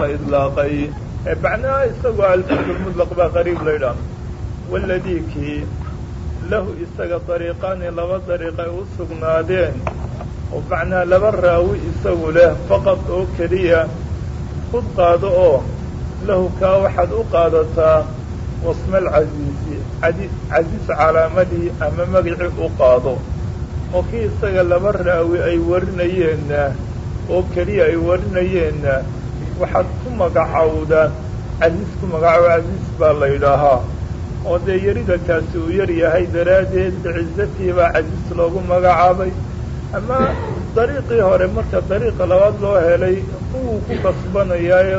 la idlaaqay macnaha isagoo alfadulmudlaq baa qariib laydhaah waladii kii lahu isaga dariiqaani laba dariiq ay u sugnaadeen oo macnaha laba raawi isagu leh faqad oo keliya kud qaado oo lahu kaa waxaad u qaadataa wasma alcasiisi casiis calaamadii ama magicii u qaado oo kii isaga laba raawi ay warinayeenna oo keliya ay warinayeenna waxaad ku magacowdaa casiis ku magacow casiis baa la yidhaahaa oo dee yarida kaasi uu yar yahay daraaddeed licizatii baa casiis loogu magacaabay. Ama dariiqii hore marka dariiqa labaad loo helay kuwuu ku kasbanayaaye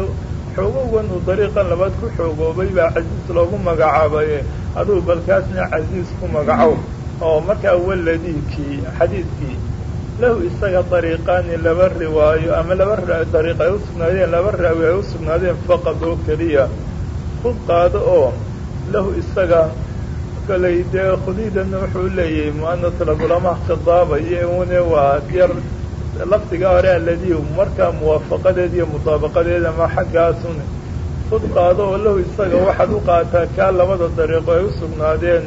xoogowan uu dariiqan labaad ku xoogoobay baa casiis loogu magacaabaye aduu balkaasna casiis ku magacow oo markaa waladiikii xadiidkii lahu isaga dariiqaani laba riwaayo ama laba dariiq ay u sugnaadeen laba raawi ay u sugnaadeen faqad oo keliya kud qaado oo lahu isaga kolay dee khudiidana wuxuu leeyahay mu'anas lagulama khidaabayo une waa yar lafdiga hore alladii markaa muwaafaqadeed iyo mudaabaqadeed ama xaggaasun kud qaado oo lahu isaga waxaad u qaataa kaa labada dariiqo ay u sugnaadeen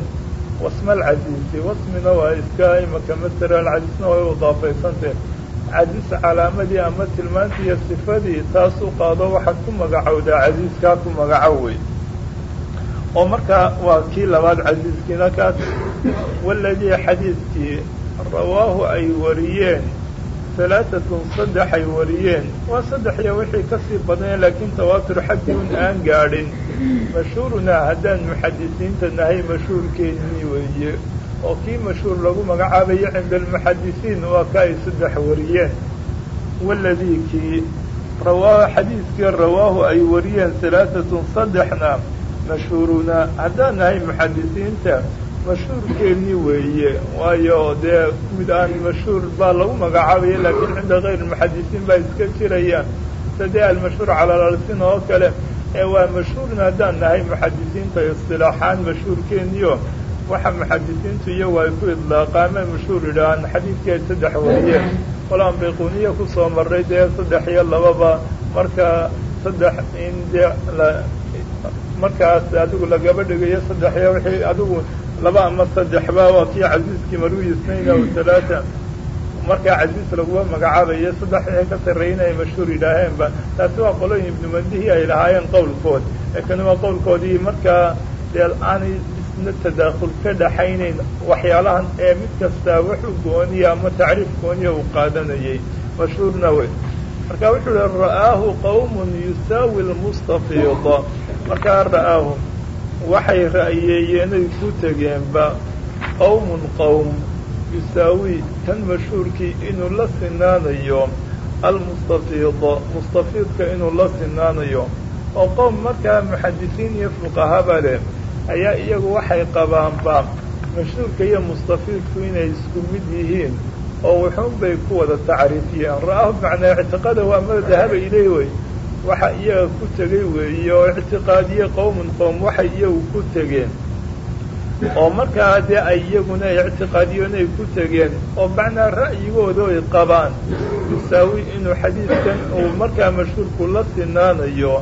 wasma alcasiisi wasmina waa iska imaka masder alcasiisna way u idaafaysantee casiis calaamadii ama tilmaantii iyo sifadii taas u qaado waxaad ku magacowdaa casiiskaa ku magacow wey. Oo markaa waa kii labaad casiiskiina kaas waladii xadiidkii rawaahu ay wariyeen halaatatun saddex ay wariyeen. Waa saddex wixii ka sii badneen laakiin tawaatur xaggii un aan gaadhin. Mashhuurunaa haddaan muxadisiinta nahay mashhuurkeennii weeye oo kii mashhuur lagu magacaabayo cinda almuxadisiin waa ka ay saddex wariyeen. Waladii kii rawaa xadiidkii rawaahu ay wariyeen halaatatun saddexna mashhuuruna haddaan nahay muxadisiinta mashhuurkeennii weeye waayo dee mid aan mashhuur baa lagu magacaabaya laakiin cinda kayr muxadisiin baa iska jirayaan sadee almashhuur cala alalsin oo kale ee waa mashhuurna haddaan nahay muxadisiinta istilaaxaan mashhuurkeeniio waxa muxadisiintu iyagu ay ku idlaaqaameen mashhuur yidhaahaan xadiidkii ay saddex wariyeen qolaan bayquniya ku soo marray dee saddex iyo lababa. Marka saddex in dee markaas adigu lagaba dhigayo saddex iyo wixii adigu laba ama saddexba waa kii casiiskii marwi isnayn aw talaata markaa casiis laguma magacaabayo saddex wixii ka sarreeyna ay mashhuur yidhaaheenba taasi waa qolooyin ibnu mandihii ay lahaayeen qowlkood. Laakiin waa qowlkoodii markaa dee aanay isna tadaakhul ka dhaxaynayn waxyaalahan ee mid kastaa wuxuu gooniya ama tacriif gooniya uu qaadanayay. Mashhuurna wey. Marka wuxuu ra'aahu qawmun yusaawi lmustafiida. Markaa ra'aahu waxay ra'yeeyeenay ku tegeenba qawmun qowm yusaawi kan mashhuurkii inuu la sinaanayo almustafiida mustafiidka inuu la sinaanayo oo qowm markaa muxadisiin iyo fuqahaba leh ayaa iyagu waxay qabaanba mashhuurka iyo mustafiidku inay isku mid yihiin oo wuxuun bay ku wada tacriifiyeen. Ra'aahu macnaa ictiqada waa ma dahaba ileyh wey waxa iyaga ku tegey weeye oo ictiqaadiye qowmun qowm waxay iyagu ku tegeen. Oo markaa dee ay iyaguna ictiqaadiyoon ay ku tegeen oo macnaa ra'yigooda ay qabaan. Yusaawi inuu xadiidkan uu markaa mashhuurku la sinaanayo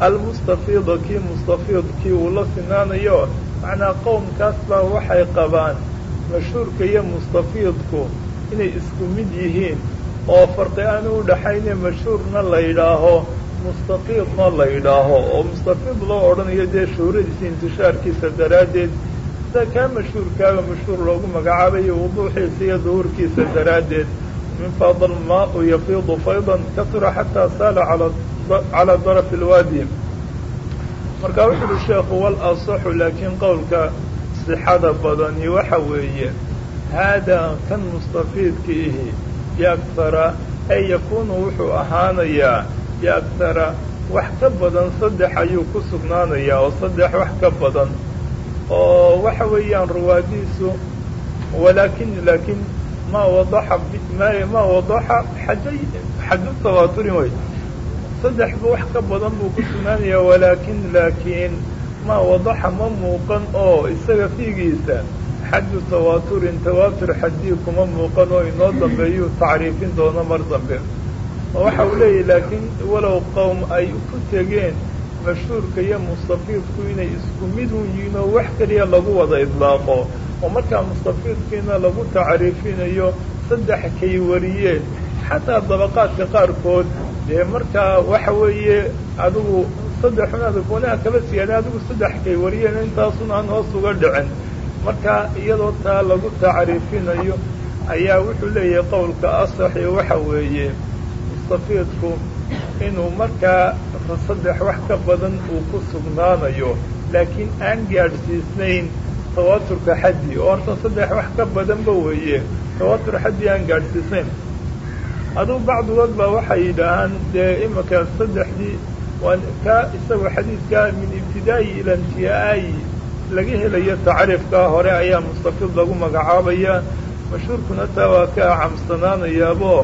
almustafiida kii mustafiidkii uu la sinaanayo macnaa qowmkaas baa waxay qabaan. Mashhuurka iyo mustafiidku inay isku mid yihiin oo farqi aan u dhaxayne mashhuurna la yidhaaho mustafiidna la yidhaaho oo mustafiid loo odhanayo dee shuhradiisa intishaarkiisa daraaddeed sida kaa mashhuurkaaba mashhuur loogu magacaabayo wuduuxiisa iyo duhuurkiisa daraaddeed min fadal maau yafiidu faydan kasura xataa saala calaa darafi alwaadi marka wuxu uhi sheekhu wal asaxu laakiin qowlka sixada badani waxa weeye haadaa kan mustafiidka ihi biaktara ay yakuunu wuxuu ahaanayaa biaktara wax ka badan saddex ayuu ku sugnaanayaa oo saddex wax ka badan. Oo waxa weeyaan ruwaadiisu walaakin laakiin maa wadaxa maa wadaxa xajay xaju tawaaturin wey saddexba wax ka badan buu ku sugnaanayaa walaakin laakiin maa wadaxa ma muuqan oo isaga fiigiisa xaju tawaaturin tawaatur xadii kuma muuqan oo inoo dambeeyuu tacriifin doono mar dambe oo waxa uu leeyahy laakiin walow qowm ay ku tegeen mashhuurka iyo mustafiidku inay isku mid u yihiin oo wax keliya lagu wada idlaaqo oo markaa mustafiidkiina lagu tacriifinayo saddex kay wariyeen. Xataa dabaqaadka qaarkood dee markaa waxa weeye adigu saddexun adagoonaha kaba siyaada adigu saddex kay wariyeen intaasun aan hoos uga dhicin. Marka iyadoo taa lagu tacriifinayo ayaa wuxuu leeyahay qowlka asaxi waxa weeye mustafiidku inuu markaa saddex wax ka badan uu ku sugnaanayo laakiin aan gaadhsiisnayn tawaaturka xaddi. Oo horta saddex wax ka badanba weeye tawaatur xaddi aan gaadhsiisnayn. Aduu bacdigood baa waxay yidhaahaan dee imanka saddexdii waa kaa isagoo xadiidkaa min ibtidaa'i ila intihaa'i laga helayo tacriifkaa hore ayaa mustafiid lagu magacaabaya. Mashhuurkuna taa waa ka camsanaanayaabo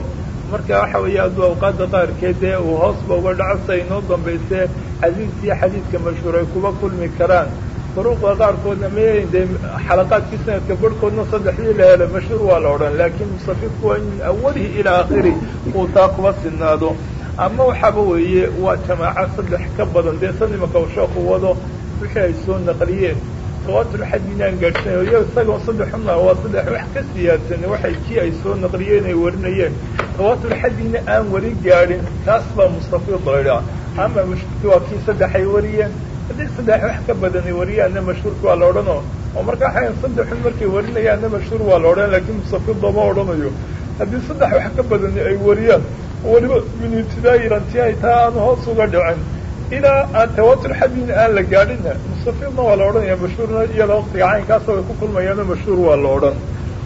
marka waxa weeye aduu awqaadda qaarkeed dee uu hoosba uga dhaco sa inoo dambayse xadiidkiiyo xadiidka mashhuur ay kuba kulmi karaan. Duruuqda qaarkoodna ma dee xalaqaadkii sanadka barhkoodna saddexdii la helo mashhuur waa la odhan laakiin mustafiidku waa in min awalihi ilaa aakhiri uu taa kuba sinaado ama waxaaba weeye waa jamaaco saddex ka badan dee san imanka u sheeku wado wixii ay soo naqliyeen tawaatur xaddiinaan gaadhsanayo iyo isagoo saddexuna waa saddex wax ka siyaadsan waxay kii ay soo naqliyeen ay warinayeen. Tawaatur xaddiina aan weli gaadhin taas baa mustafiid laydhaa ama mashhuurkii waa kii saddex ay wariyeen. Haddii saddex wax ka badan ay wariyaanna mashhuurka waa la odhanoo. Oo marka waxayan saddexun markay warinayaanna mashhuur waa la odhan laakiin mustafiid looma odhanayo. Haddii saddex wax ka badani ay wariyaan weliba min ibtidaa'i ilantihaai taa aan hoos uga dhicin ilaa aan tawaatur xaddiina aan la gaadhinna mustafiidna waa la odhanaya mashhuurna iyada waqtiga caynkaasa way ku kulmayaano mashhuur waa la odhan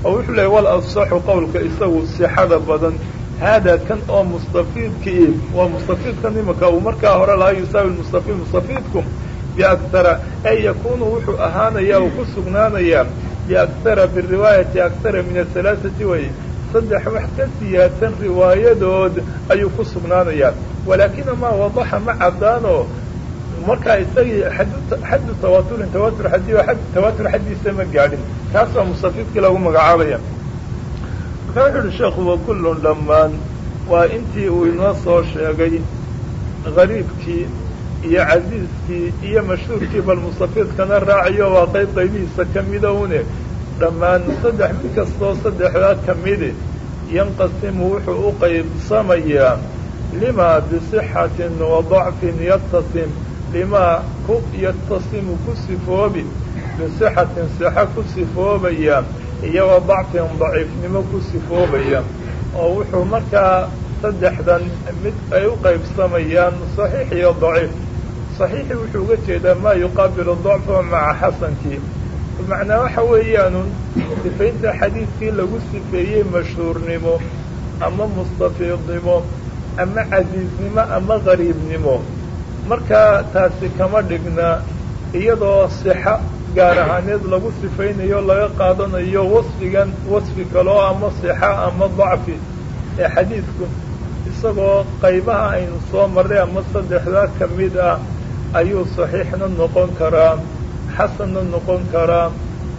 oo wuxuu lehay wal asaxu qowlka isagu sixada badan haada kan oo mustafiidkii waa mustafiidkan imanka uu markaa hore lahaa yusaawi mustafiid mustafiidku biaktara ay yakunu wuxuu ahaanayaa uu ku sugnaanayaa biaktara biriwaayati aktara min ahalaaثati way saddex wax ka siyaadsan riwaayadood ayuu ku sugnaanayaa walaakina maa wadaxa ma caddaano. Markaa isagii xaddu tawaaturin tawaatur xaddi tawaatur xaddiisa ma gaadhin. Kaas baa mustafiidkii lagu magacaabaya. Markaa wuxu uhi sheekhu wakullun dhammaan. Waa intii uu inoo soo sheegay gariibkii iyo casiiskii iyo mashhuurkii bal mustafiidkana raaciyo waa qayb qaybihiisa ka mida une dhammaan saddex mid kastoo saddexdaa ka midi yanqasimu wuxuu u qaybsamayaa limaa bisixatin wa dacfin yatasim limaa ku yatasimu ku sifoobi bisixatin sixa ku sifoobaya iyo wa dacfin daciifnimo ku sifoobaya. Oo wuxuu markaa saddexdan mid ay u qaybsamayaan saxiix iyo daciif saxiixi wuxuu uga jeedaa maa yuqaabilu dacfa maca xasankii macnaa waxa weeyaanu sifaynta xadiidkii lagu sifeeyey mashhuurnimo ama mustafiidnimo ama casiiznimo ama qariibnimo markaa taasi kama dhigna iyadoo sixa gaar ahaaneed lagu sifaynayo laga qaadanayo wasfigan wasfi kaloo ama sixa ama dacfi ee xadiidku isagoo qaybaha aynu soo marray ama saddexdaa ka mid ah ayuu saxiixna noqon karaa xasanna noqon karaa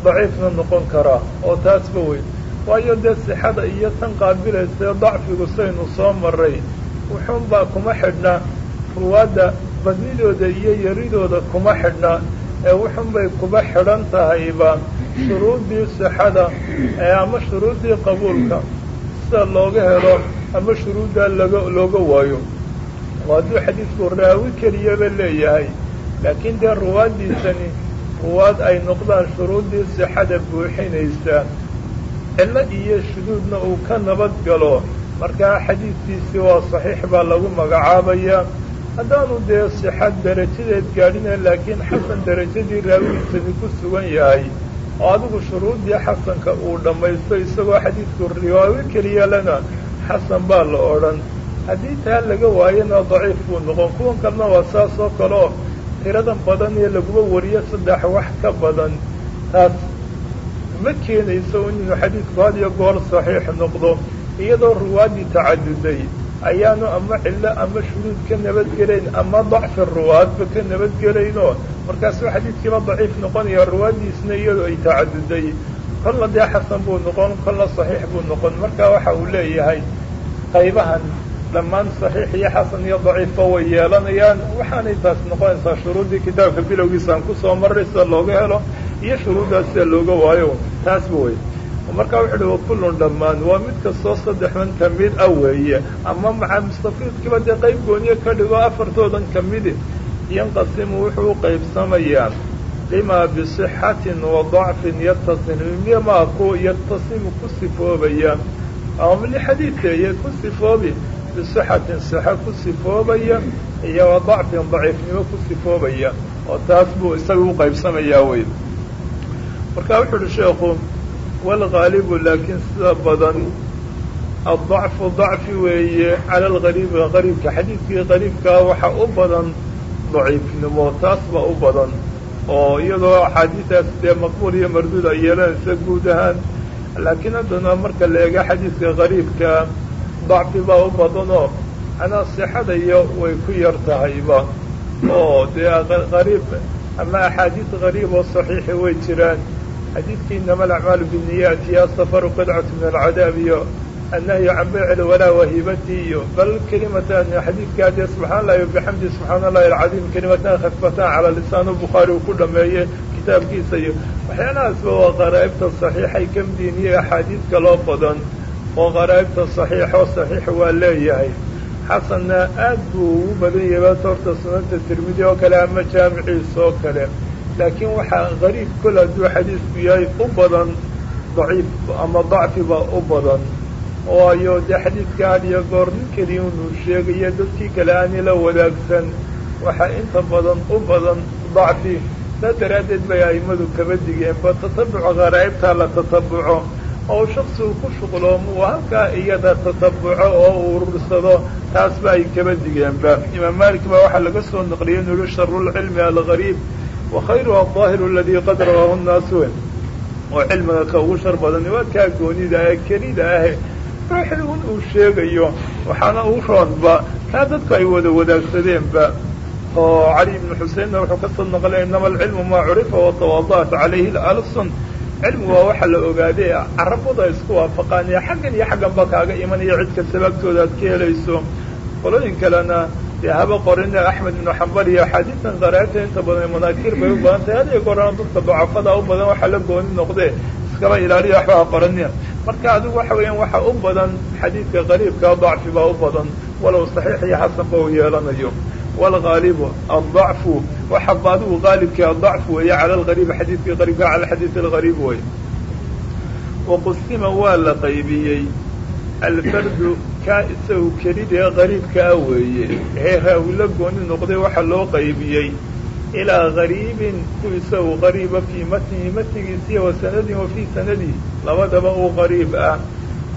daciifna noqon karaa oo taasba weyn waayo dee sixada iyo tan qaabilaysae dacfigu saynu soo marray wuxuunbaa kuma xidhna ruwaadda badnidooda iyo yaridooda kuma xidhna ee wuxunbay kuba xidhan tahayba shuruuddii sixada ee ama shuruuddii qabuulka sida looga helo ama shuruuddaa laga looga waayo oo hadduu xadiidku raawi keliyaba leeyahay laakiin dee ruwaaddiisani ruwaad ay noqdaan shuruuddii sixada buuxinaysa cillo iyo shuduudna uu ka nabad galo. Markaa xadiidkiisii waa saxiix baa lagu magacaabayaa. Haddaanu dee sixad derajadeed gaadhina laakiin xasan derajadii raawigiisani ku sugan yahay. Oo adigu shuruuddii xasanka uu dhammaysto isagoo xadiidku riwaayo keliya lana xasan baa la odhan. Haddii taa laga waayana daciif buu noqon. Kuwan kalena waa saas oo kale tiradan badan ee laguma wariyo saddex wax ka badan taas ma keenayso inuu xadiidku had iyo goor saxiix noqdo iyadoo ruwaaddii tacaduday ayaanu ama cillo ama shuruud ka nabadgelayn ama dacfi ruwaadba ka nabadgelaynoo markaasuu xadiidkiiba daciif noqonaya ruwaaddiisna iyadoo ay tacaduday kolla dee xasan buu noqon kolla saxiix buu noqon. Marka waxa uu leeyahay qaybahan dhammaan saxiix iyo xasan iyo daciifba way yeelanayaan. Waxaanay taas noqonaysaa shuruuddii kitaabka bilowgiisaan ku soo maray sida looga helo iyo shuruuddaas sida looga waayo. Taasba wey markaa wuxu uhi wakullun dhammaan. Waa mid kastoo saddexdan ka mid ah weeye. Ama maca mustafiidkiiba dee qayb gooniye ka dhigo afartoodan ka midi yanqasimu wuxuu u qaybsamayaa limaa bisixatin wa dacfin yatasimu mimaa ku yatasimu ku sifoobaya ama lixadiidkeeye ku sifoobi bisixatin sixa ku sifoobaya iyo wa dacfin daciifnimo ku sifoobaya. Oo taas buu isaga u qaybsamayaa wey marka wuxu uhi sheekhu waalgaalibu laakiin sida badan addacfu dacfi weeye cala algariibi qariibka xadiidkii qariibkaa waxa u badan daciifnimo taas baa u badan. Oo iyadoo axaadiidaas dee maqbuul iyo marduud ay yeelanaysa guud ahaan laakiin haddana marka la eego xadiidka qariibka dacfi baa u badanoo anaa sixadayo way ku yar tahayba. Oo dee qariib ama axaadiis qariib oo saxiixi way jiraan. Xadiidkii inama alacmaalu binniyaat iyo asafaru qidcatu min alcadaab iyo annahyu can bayci lwalaa wahibati iyo bal kelimatan xadiidkaa dee subxaan allahi wabixamdi subxaana allahi alcadiim kelimatan khafifatan cala lisaanu bukhaari uu ku dhameeyey kitaabkiisa iyo waxyaalahaasba waa qaraa'ibta saxiixay ka iyo axaadiis kaloo badan oo qaraa'ibta saxiixoo saxiix waa leeyahay xasanna aad buu ugu badan yahay horta sunanta tirmidi oo kale ama jaamiciisa oo kale laakiin waxaa qariib kol hadduu xadiisku yahay u badan daciif ama dacfiba u badan waayo dee xadiidka had iyo goor nin keliya unuu sheegayo dadkii kale aani la wadaagsan waxaa inta badan u badan dacfi saa daraaddeed bay a'immadu kaba digeenba tatabuca qaraa'ibtaa la tatabuco oo shaksigu ku shuqloomo uu halkaa iyada tatabuco oo uu urursado taasba ay kaba digeenba imaam malik baa waxaa laga soo naqliyay inu yihi sharulcilmi algariib. Wa khayruha adaahiru aladii qad rawaahu nnaasu oo cilmiga ka ugu shar badan waa kaa goonida ee kelida ahe ruuxii un uu sheegayo waxaana u roonba kaa dadku ay wada wadaagsadeenba oo cali ibnu xuseinna wuxuu ka soo naqlay inama alcilmu maa curifa watawadaat calayhi alsun cilmigu waa waxa la ogaaday carabada isku waafaqaan ee xaggan iyo xaggan ba kaaga imanaya cidka sababtooda aad ka helayso. Qolooyin kalena dee haba qorina axmed ibnu xambal iyo axaadiistan qaraa'ibta inta badan manaakir bay u badan tahay. Hadiyo goorana dadka dacafada u badan waxaa la gooni noqdee iskaba ilaaliya waxba ha marka adigu waxa weeyaan waxa u badan xadiidka qariibka dacfi baa u badan walow saxiix iyo xasanba uu yeelanayo waalgaalibu addacfu waxaba adigu qaalibkii adacfu weeye cala algariibi xadiidkii qariibka cala xadiid algariib wey waqusima waa la qaybiyey alfardu kaa isagu kelidee qariibkaa weeye ee raawila gooni noqday waxa loo qaybiyey ilaa gariibin ku isagu qariiba fii matnihi matnigiisiiyo wa sanadin wa fii sanadihi labadaba uu qariib ah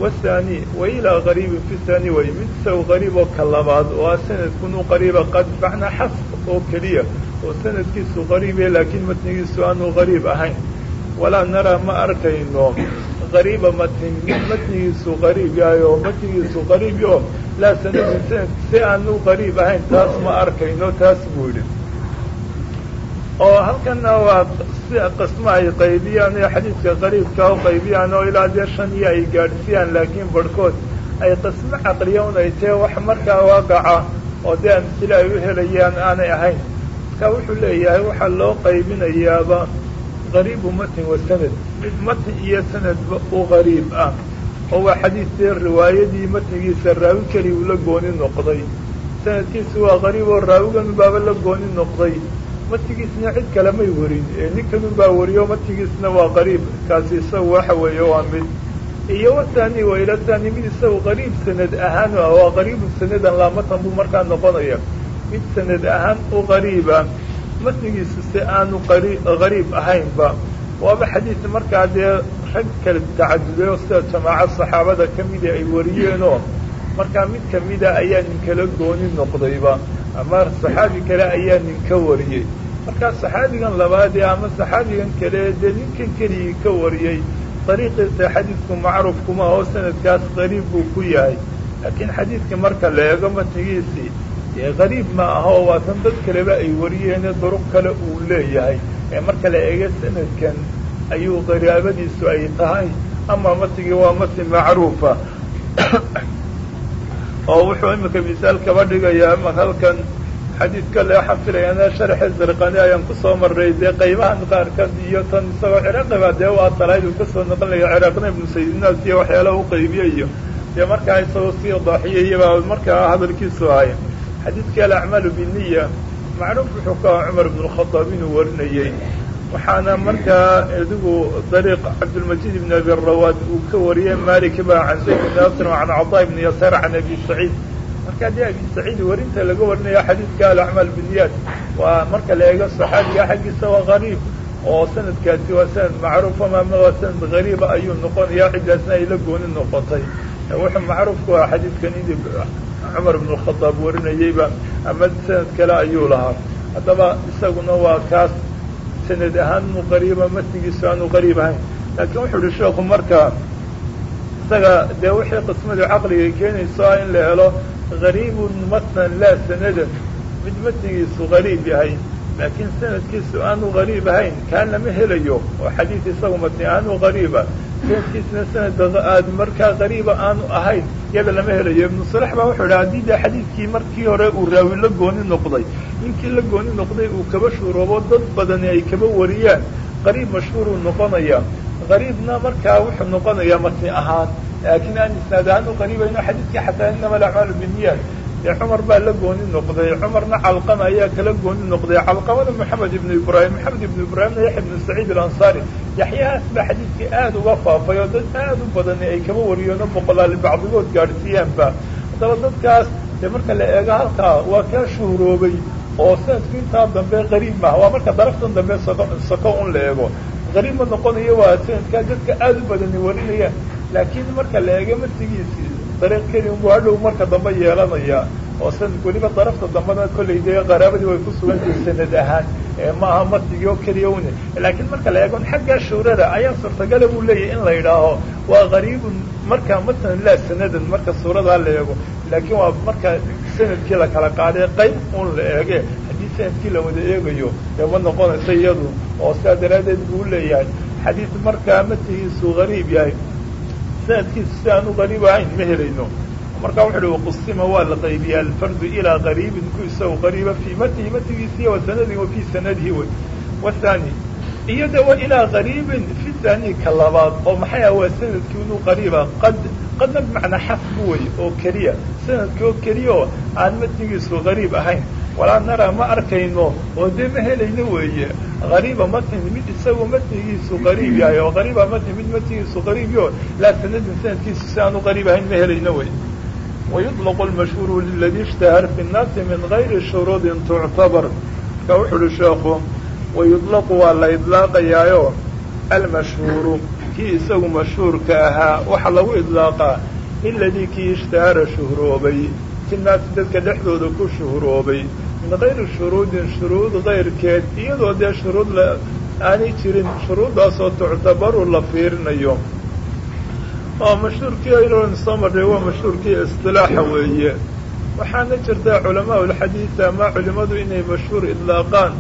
wathani wa ilaa qariibin fi thani way mid isagu qariib oo ka labaad oo ah sanadkun u qariiba qad macnaa xasb oo keliya oo sanadkiisu qariibe laakiin matnigiisu aanu qariib ahayn walaa naraa ma arkayno qariiba matn matnigiisu qariib yahay oo matnigiisu qariib yo laa sanadin sanad si aanu qariib ahayn taas ma arkayno taas buu yidhi oo halkana waa si qismo ay qaybiyaan ee xadiidka qariibka u qaybiyaan oo ilaa dee shan iyo ay gaadhsiiyaan laakiin barhkood ay qismo caqliya un ay tahe wax markaa waaqaca oo dee amsile ay u helayaan aanay ahayn marka wuxuu leeyahay waxaa loo qaybinayaaba qariibu matn wa sanad mid matn iyo sanadba u qariib ah oo waa xadiidtee riwaayadii matnigiisa raawi keli uu la gooni noqday sanadkiisu waa qariib oo raawigan baaba la gooni noqday matigiisna cid kale may warin ninkanun baa wariyo matigiisna waa qariib kaasi isagu waxa weeye waa mid. Iyo wathani wa ila thani mid isagu qariib sanad ahaan ah waa qariibu sanadan laamatan buu markaa noqonaya. Mid sanad ahaan u qariiba matnigiisu si aanu qari qariib ahaynba. Waaba xadiid markaa dee rag kala tacaduday sida jamaaca saxaabada ka mida ay wariyeenoo markaa mid kamida ayaa ninkala gooni noqdayba ama saxaabi kale ayaa ninka wariyey. Markaa saxaabigan labaadee ama saxaabigan kale dee ninkan keligii ka wariyey dariiqiisa xadiidku macruuf kuma oo sanadkaas qariib buu ku yahay. Laakiin xadiidka marka la eego matnigiisii dee qariib ma aho waatan dad kaleba ay wariyeene duruq kale uu leeyahay. Ee marka la eego sanadkan ayuu qaraabadiisu ay tahay ama matnigii waa matni macruufa oo wuxuu imika misaal kaba dhigayaa ma halkan xadiidka le waxaan filayaa sharxe zarqani ayaan ku soo maray dee qaybahan qaarkood iyo tan isagoo ciraqiba dee waa talayd uu ka soo noqonaya ciraaqna ibnu sayidinaas iyo waxyaalaha u qaybiye iyo dee markaa isagoo sii daaxiyayabaa markaa hadalkiisu ahay. Xadiidka alacmaalu biniya macruuf wuxuu ka aha cumar ibn lkhadaab inuu warinayey waxaana markaa idigu dariiq cabdilmajid ibn abi rawaad uu ka wariyey malik can zayd bn asr can caطaa ibn yasaar can abi saciid. Marka haddii abi saciid warinta laga warinaya xadiidka alacmaal biniyat waa marka la eego saxaabiga xaggiisa waa qariib oo sanadkaasi waa sanad macruufa maama waa sanad gariiba ayuu noqonaya ciddaasna ay la gooni noqotay. Wuxuu macruufku ah xadiidkan in cumar ibn khadaab warinayeyba ama sanad kale ayuu lahaa. Haddaba isaguna waa kaas sanad ahaan inu qariiba matnigiisu aanu qariib ahayn. Laakiin wuxuu uhi sheeku marka isaga dee wixii qismadii caqliga keenayso ah in la helo gariibun matnan laa sanadan mid matnigiisu gariib yahay. Laakiin sanadkiisu aanu gariib ahayn kaan lama helayo. Oo xadiid isagu matni aanu gariiba sanadkiisna sanad aad markaa gariiba aanu ahayn iyada lama helayo ibnu salax baa wuxuu idhi haddii dee xadiidkii markii hore uu raawi la gooni noqday ninkii la gooni noqday uu kaba shuuroobo dad badani ay kaba wariyaan qariib mashhuuruu noqonaya. Qariibna markaa wuxuu noqonayaa matni ahaan laakiin aan isnaad ahaan u qariibayno xadiidkii xataa inama alacmaalu biniyat dee cumar baa la gooni noqday cumarna calqama ayaa kala gooni noqday. Calqamada moxamed ibnu ibraahim moxamed ibnu ibraahimna yaxya ibnu saciid alansaari. Yaxyahaas baa xadiidkii aada uga faafay oo dad aad u badani ay kaba wariyeenoo boqolaal bacdigood gaadhsiiyaanba haddaba dadkaas dee marka la eego halkaa waa kaa shuhuroobay oo sanadku intaa dambe qariib maaha. Waa marka daraftan dambe soko un la eego. Qariib ma noqonayo waa sanadkaa dadka aada u badani warinayaan. Laakiin marka la eego matigiisii dariiq keli unbu hadhow marka dambe yeelanaya oo sanadku weliba darafta dambena kollay dee qaraabadii way ku sugantahay sanad ahaan. Ma aha matigii oo keliya une laakiin marka la eego xaggaa shuurada ayaa suurtagala buu leeyahay in la yidhaaho waa qariibun marka matalan laa sanadan marka suuradaa la eego. Laakiin waa marka sannadkii la kala qaaday qayb un la eege haddii sannadkii la wada eegayo dee ma noqonayso iyadu oo sidaa daraaddeed buu leeyahay. Xadiid markaa matigiisu gariib yahay sanadkiisu si aan u ahayn ma helayno. Marka wuxu uhi waqusima waa la qaybiya alfardu ilaa qariibin ku isagu qariiba fii matihi matigiisiiy wa sanadin wa fii sanadihi wey wathani iyo de wa ilaa qariibin fi thani ka labaad oo maxay ah waa sannadkii inuu qariiba qad qadna bimacnaa xasbu wey oo keliya. Sanadkii oo keliya oo aan matnigiisu qariib ahayn walaa naraa ma arkayno oo dee ma helayno weeye. Qariiba ma timi mid isagoo matnigiisu qariib yahay oo qariiba ma timi mid matnigiisu qariib yaho laa sanadun sanadkiisu si aanu qariib ahayn ma helayno weye wayuطlaqu lmashhuuru liladii ishtahar fi nnaasi min gayri shuruudin tuctabar marka wuxu uhi sheeku wayudlaqu waa la idlaaqayaayo. Almashhuuru kii isagu mashhuurka ahaa waxa lagu idlaaqaa liladii kii ishtahara shuhroobay. Fi nnaasi dadka ku shuhroobay min gayri shuruudin shuruud kayrkeed iyadoo dee shuruud aanay jirin shuruuddaasoo tuctabaru la fiirinayo oo mashhuurkii marray waa mashhuurkii istilaaxa weeye waxaana jirta culamaa ulxadiid ama culimmadu inay mashhuur idlaaqaan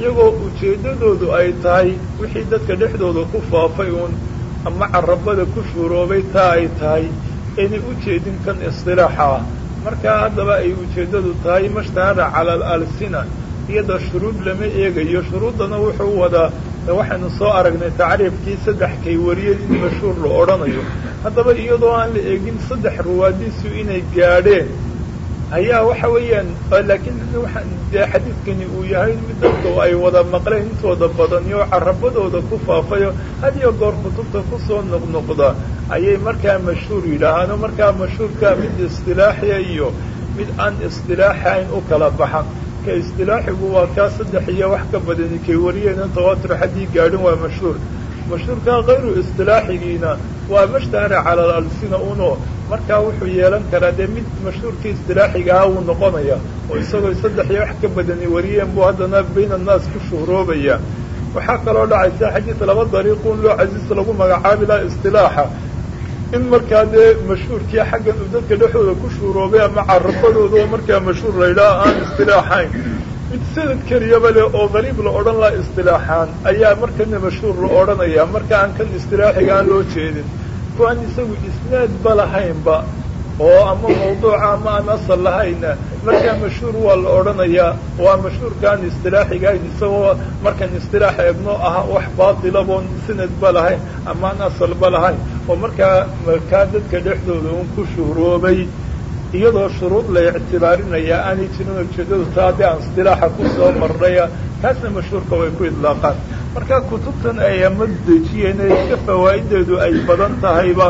iyagoo ujeeddadoodu ay tahay wixii dadka dhexdooda ku faafay uun ama carabada ku shuuroobay taa ay tahay aynay u jeedin kan istilaaxa ah markaa haddaba ay ujeeddadu tahay mashtahara cala alalsina iyadoo shuruud lama eegayo. Shuruuddana wuxuu wadaa waxaynu soo aragnay tacriifkii saddex kay wariyeen in mashhuur la odhanayo. Haddaba iyadoo aan la eegin saddex ruwaadiisu inay gaadheen ayaa waxa weeyaan laakiin dee xadiidkani uu yahay mid dadka ay wada maqleen intooda badan iyo carabadooda ku faafayo had iyo goor kutubta ku soo noqnoqda ayay markaa mashhuur yidhaahaan oo markaa mashhuurka mid istilaaxiya iyo mid aan istilaaxayn u kala baxa ka istilaaxigu waa kaa saddex iyo wax ka badani kay wariyeen. Tawaatur haddii gaadhin waa mashhuur mashhuurkaa kayru istilaaxigiina waa mashtahara cala alalsina uno markaa wuxuu yeelan karaa dee mid mashhuurkii istilaaxiga ahaa wuu noqonaya oo isagoo saddex iyo wax ka badani wariyeen buu haddana bayn annaas ku shuhroobaya waxaa kaloo dhacaysa xadiid laba dariiqun loo casiis lagu magacaabi laha istilaaxa in markaa dee mashhuurkii xaggan uu dadka dhexdooda ku shuuroobay ama carabadooda oo markaa mashhuur la yidhaha aan istilaaxayn mid sanad keliyaba leh oo qariib la odhan laha istilaaxaan ayaa markana mashhuur la odhanaya marka aan kan istilaaxiga aan loo jeedin. Kuwaan isagu isnaadba lahaynba oo ama mawduuca ama aan asal lahayna markaa mashhuur waa la odhanayaa waa mashhuurkaan istilaaxigahayn isagoo markaan istilaax eegno aha wax baatilaboon sanadba lahayn ama asalba lahayn. Oo markaa markaa dadka dhexdooda un ku shuhroobay iyadoo shuruud la ictibaarinayaa aanay jirin ujeedadu taa haddii aan istilaaxa ku soo marnaya kaasna mashhuurka way ku idlaaqaan. Marka kutubtan ay ama dejiyeen ee iska fawaa'ideedu ay badan tahayba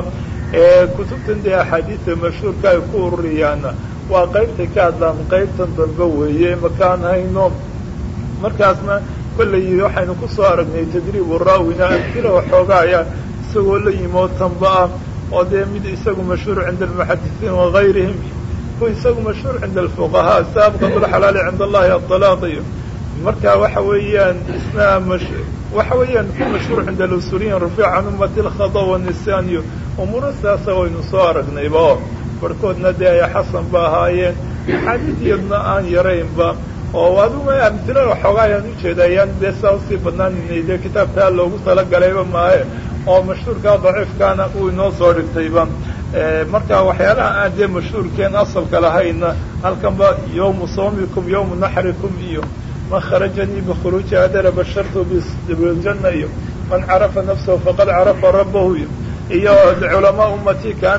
ee kutubtan dee axaadiida mashhuurka ay ku ururiyaana waa qaybtay ka hadlaan qaybtan dambe weeye makaan hayno. Markaasna kollay waxaynu ku soo aragnay tadriibu raawina amtila waxoogaaya isagoo la yimoo tanba ah oo dee mid isagu mashhuur cinda almuxadisiin wagayrihim ku isagu mashhuur cinda alfuqahaa saabqatulxalaali cinda allahi adalaaq iyo marka waxa weeyaan isna waxa weeyaan ku mashhuur cinda alusuliyin rafiic can ummati alkhada wanisaan iyo umuuro sidaasa waynu soo aragnayba oo barhkoodna dee ay xasan ba ahaayeen axaadiid iyadna aan yaraynba oo aduma amtila waxoogaa ujeeda ayaan dee saa u sii badnaaninay dee kitaabkaa loogu talagalayba maahe oo mashhuurkaa daciifkaana uu inoo soo dhigtayba marka waxyaalaha aan dee mashhuurkeen asalka lahayna halkanba yawmu sawmikum yawmu naxrikum iyo man kharajanii bikhuruuji adara bashartu biljana iyo man carafa nafsahu faqad carafa rabbahu iyo iyo culamaa ummatii ka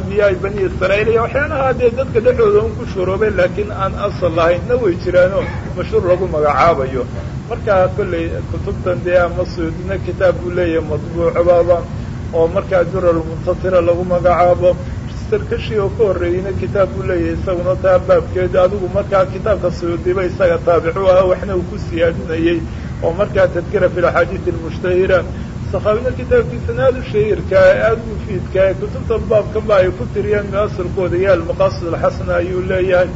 bani israa'iil iyo waxyaalaha dee dadka dhexdooda un ku shuroobay laakiin aan asal lahaynna way jiraanoo mashhuur lagu magacaabayo. Markaa kollay kutubtan dee ama suudina kitaab buu leeyahay madbuucbaaba oo markaa durar muntasira lagu magacaabo sarkashi oo ka horreeyeyna kitaab buu leeyahay isaguna taa baabkeeda adigu markaa kitaabka suyuudiba isaga taabicu ah waxna uu ku siyaadinayey oo markaa tadkira fi laxaadiid almushtahira sakhaawina kitaabkiisana aada u shahiirka aada u mufiidka kutubta baabkanba ay ku tiriyeen muasilkooda iyo almaqaasid alxasana ayuu leeyahay.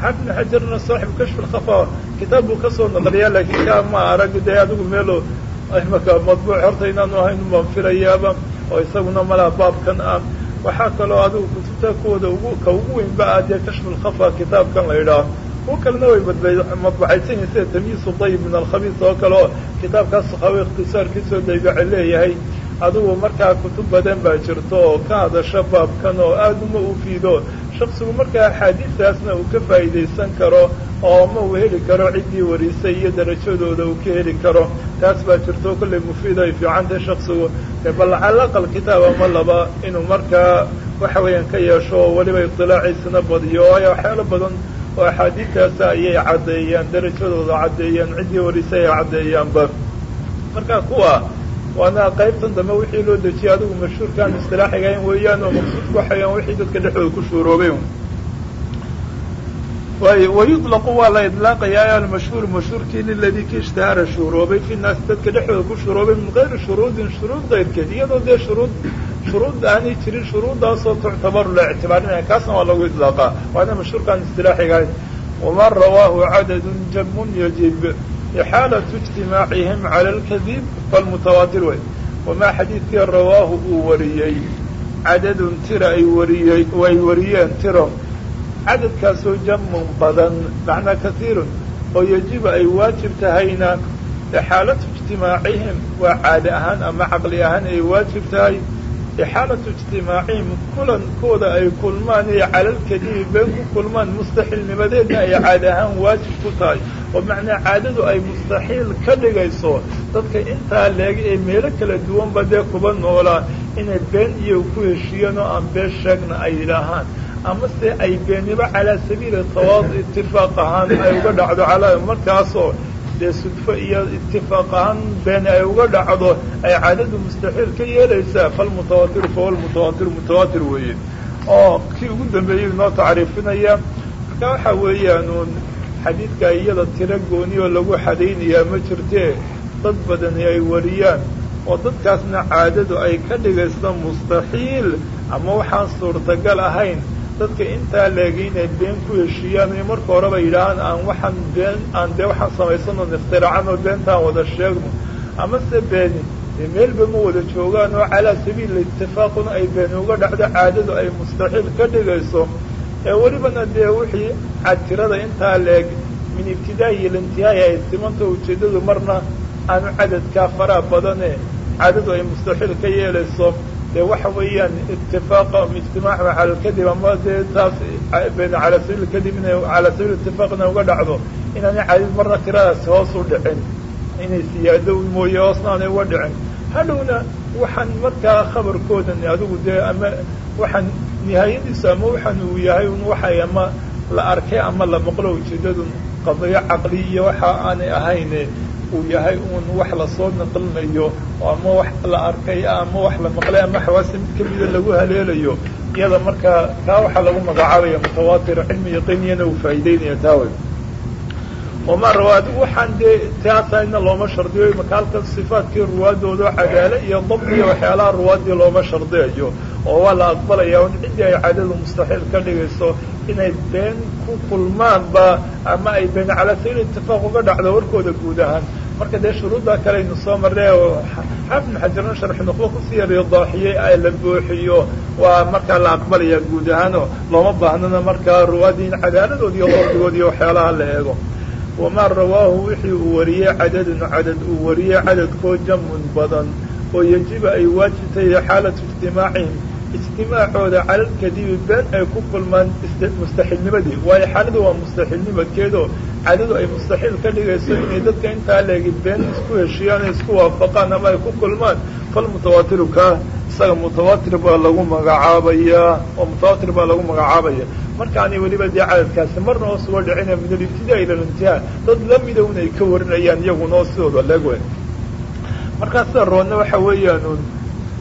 Xaafid xajarna saaxibu kashf alkhafa kitaab buu ka soo naqliyaa laakiin kaa ma arag dee adigu meelo imaka madbuuc horta inaanu ahayn baan oo isaguna malaha baabkan ah waxaa kaloo adigu kutubta kuwooda ka ugu weynba ah dee kashf alkhafa kitaabkan la yidhaah kuwa kalena way sida tamyiisu dayib min alkhabiis oo kale oo kitaabkaas sakhawi ikhtisaarkiisoo daybace leeyahay adigu markaa kutub badan baa jirto oo ka hadasha baabkan oo aada uma ufiido shaksigu markaa axaadiistaasna uu ka faa'iidaysan karo oo ma uu heli karo ciddii warisay iyo darajadooda uu ka heli karo. Taas baa jirto kollay mufiid ay fiicantahay shaksigu bal calaqal kitaab ama laba inuu markaa waxa weeyaan ka yeesho oo weliba iطilaaciisana badiyo waayo waxyaalo badan oo axaadiistaasa ayay caddeeyaan darajadooda caddeeyaan ciddii warisay ay caddeeyaanba. Marka kuwa waana qaybtan dambe wixii loo dejiyay adigu mashhuurkaan istilaaxigayn weeyaan oo maqsuudku waxayaan wixii dadka dhexdooda ku shuuroobay wayuطlaqu waa la idlaaqayaa almashhuur mashhuurkii liladii ki ishtahara shuuroobay fi naasi dadka dhexdooda ku shuuroobay min gayri shuruudin shuruud kayrkeed iyadoo dee shuruud shuruud aanay jirin shuruuddaasoo tuctabaru la ictibaarinaya kaasna waa lagu idlaaqaa waana mashhuurkaan istilaaxigahayn waman rawaahu cadadun jamun yajib ixaalatu ijtimaacihim cala alkadib falmutawaatir wey wamaa xadiidkii rawaahu uu wariyey cadadun tira ay wariyey ay wariyeen tiro cadadkaasoo jamun badan macnaa kasiirun oo yajiba ay waajib tahayna ixaalatu ijtimaacihim waa caade ahaan ama caqli ahaan ay waajib tahay ixaalatu ijtimaacihim kulankooda ay kulmaan iyo calalkadibi been ku kulmaan mustaxiilnimadeedna ay caade ahaan waajib ku tahay oo macnaa caadadu ay mustaxiil ka dhigayso dadka intaa leega ee meelo kala duwanba dee kuba noolaa inay been iyo ku heshiiyeen oo aan been sheegna ay yidhaahaan ama se ay beeniba calaa sabiili tawaad itifaaq ahaan ay uga dhacdo calaa markaasoo dee sudfo iyo itifaaq ahaan beeni ay uga dhacdo ay caadadu mustaxiil ka yeelaysaa falmutawaatiru fahuwa lmutawaatiru mutawaatir weeye. Oo kii ugu dambeeyey inoo tacriifinaya marka waxa weeyaanuun xadiidka iyada tiro gooni oo lagu xadaynayaa ma jirtee dad badani ay wariyaan oo dadkaasna caadadu ay ka dhigayso mustaxiil. Ama waxaan suurtagal ahayn dadka intaa leegay inay been ku heshiiyaan iyo marka horeba yidhaahaan aan waxaan been aan dee waxaan samaysanoo ikhtiraacano beentaan wada sheegno. Ama se beeni dee meelba ma wada joogaan oo calaa sabiil itifaaquna ay beeni uga dhacdo caadadu ay mustaxiil ka dhigayso. Ee welibana dee wixii cadtirada intaa leeg min ibtidaa'i iyo lintihaai ay simanta ujeeddadu marna aanu cadadkaa faraa badane caadadu ay mustaxiil ka yeelayso dee waxa weeyaan itifaaqa ijtimaac cala lkadib ama dee taas cala sabiil kadib ina cala sabiil itifaaq inay uga dhacdo inaanay cadid marna tiradaasi hoos u dhicin. Inay siyaado mooye hoosna uga dhicin. Hadhowna waxaan markaa khabarkoodan adigu dee ama waxaan nihaayadiisu ama waxaan uu yahay un waxay ama la arkay ama la maqlo ujeedadu qadiyo caqli waxa aanay ahayn uu yahay un wax la soo naqlinayo ama wax la arkay ama wax la maqlay ama xawaasi mid kamida lagu haleelayo. Iyada markaa taa waxaa lagu magacaabaya mutawaatir cilmi yaqiiniyana uu faa'iideynaya taawey wama rawaad waxaan dee taasayna looma shardiyo imaka halkan sifaadkii ruwaadooda cadaale iyo dabdi iyo waxyaalaha ruwaadii looma shardiyayo. Oo waa la aqbalaya un ciddii ay cadadu mustaxiil ka dhigayso inay been ku kulmaanba ama ay been calaa sabiil itifaaq uga dhacdo warkooda guud ahaan. Marka dee shuruuddaa kale aynu soo marnay oo xaafid xajarna sharxi nuqbo ku sii yaridaaxiyey ay la buuxiyo waa markaa la aqbalaya guud ahaanoo looma baahnana markaa ruwaadii in cadaaladood iyo dabdigood iyo waxyaalaha la eego. Wamaa rawaahu wixii uu wariyey cadadun cadad uu wariyey cadadkoo jamun badan oo yejiba ay waajibtay xaalatu ijtimaacihim ijtimaacooda cala lkadibi been ay ku kulmaan mustaxiilnimadii waayo xaaladu waa mustaxiilnimadkeedoo cadadu ay mustaxiil ka dhigayso inay dadka intaa leegi been isku heshiyaan o isku waafaqaan ama ay ku kulmaan. Falmutawaatiru kaa isaga mutawaatir baa lagu magacaabayaa oo mutawaatir baa lagu magacaabaya. Markaanay weliba dee cadadkaasi marna hoos uga dhicina min alibtidaa ila alintihaa dad lamida un ay ka warinayaan iyaguna oo sidooda legwe markaa sida roodna waxa weeyaan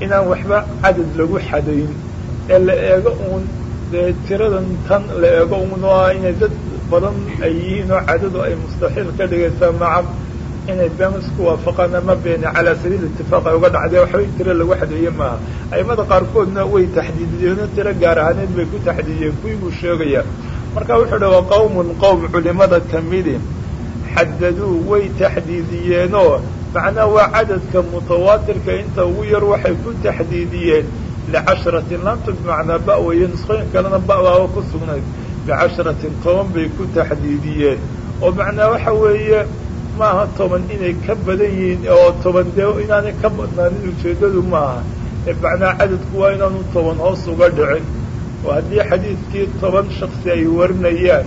inaan waxba cadad lagu xadayn ee la eego uun dee tiradan tan la eego un oo ah inay dad badan ay yihiin oo cadadu ay mustaxiil ka dhigaysaa maca inay been isku waafaqaan ama beeni calaa sabiil itifaaq ay uga dhacdee waxbay tiro lagu xadeeye maaha. Aimada qaarkoodna way taxdiidiyeen tiro gaar ahaaneed bay ku taxdiidiyeen kuwii buu sheegaya. Marka wuxuu dhi wa qawmun qowm culimada kamidi xadaduu way taxdiidiyeenoo macnaa waa cadadka mutawaatirka inta ugu yar waxay ku taxdiidiyeen licashratin laamta bimacnaa ba weeye nusqooyin kalena ba-baaba ku sugnayd. licashratin toban bay ku taxdiidiyeen. oo macnaa waxa weeye maaha toban inay ka badan yihiin oo toban dee inaanay ka badnaanin ujeeddadu maaha. macnaa cadadku waa inaanu toban hoos uga dhicin. oo haddii xadiidkii toban shaksi ay warinayaan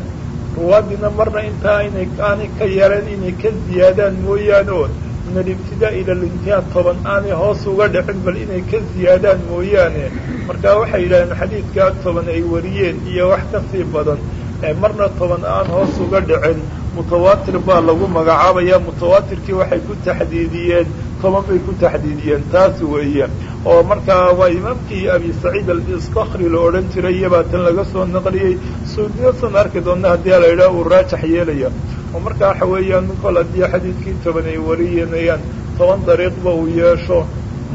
ruwaadina marna intaa inay aanay ka yareen inay ka ziyaadaan mooyaane oo min alibtidaa ila alintihaa toban aanay hoos uga dhicin bal inay ka ziyaadaan mooyaane. Marka waxay yidhahdeen xadiidkaa toban ay wariyeen iyo wax ka sii badan marna toban aan hoos uga dhicin mutawaatir baa lagu magacaabaya. Mutawaatirkii waxay ku taxdiidiyeen toban bay ku taxdiidiyeen taas weeye. Oo markaa waa imaamkii abi saciid alistakri la odhan jiray iyabaa tan laga soo naqliyey. Suudiyadsan arki doonna haddii la uu raajax yeelaya oo marka waxa weeyaan kol haddii xadiidkii toban ay wariyanayaan toban dariiqba uu yeesho.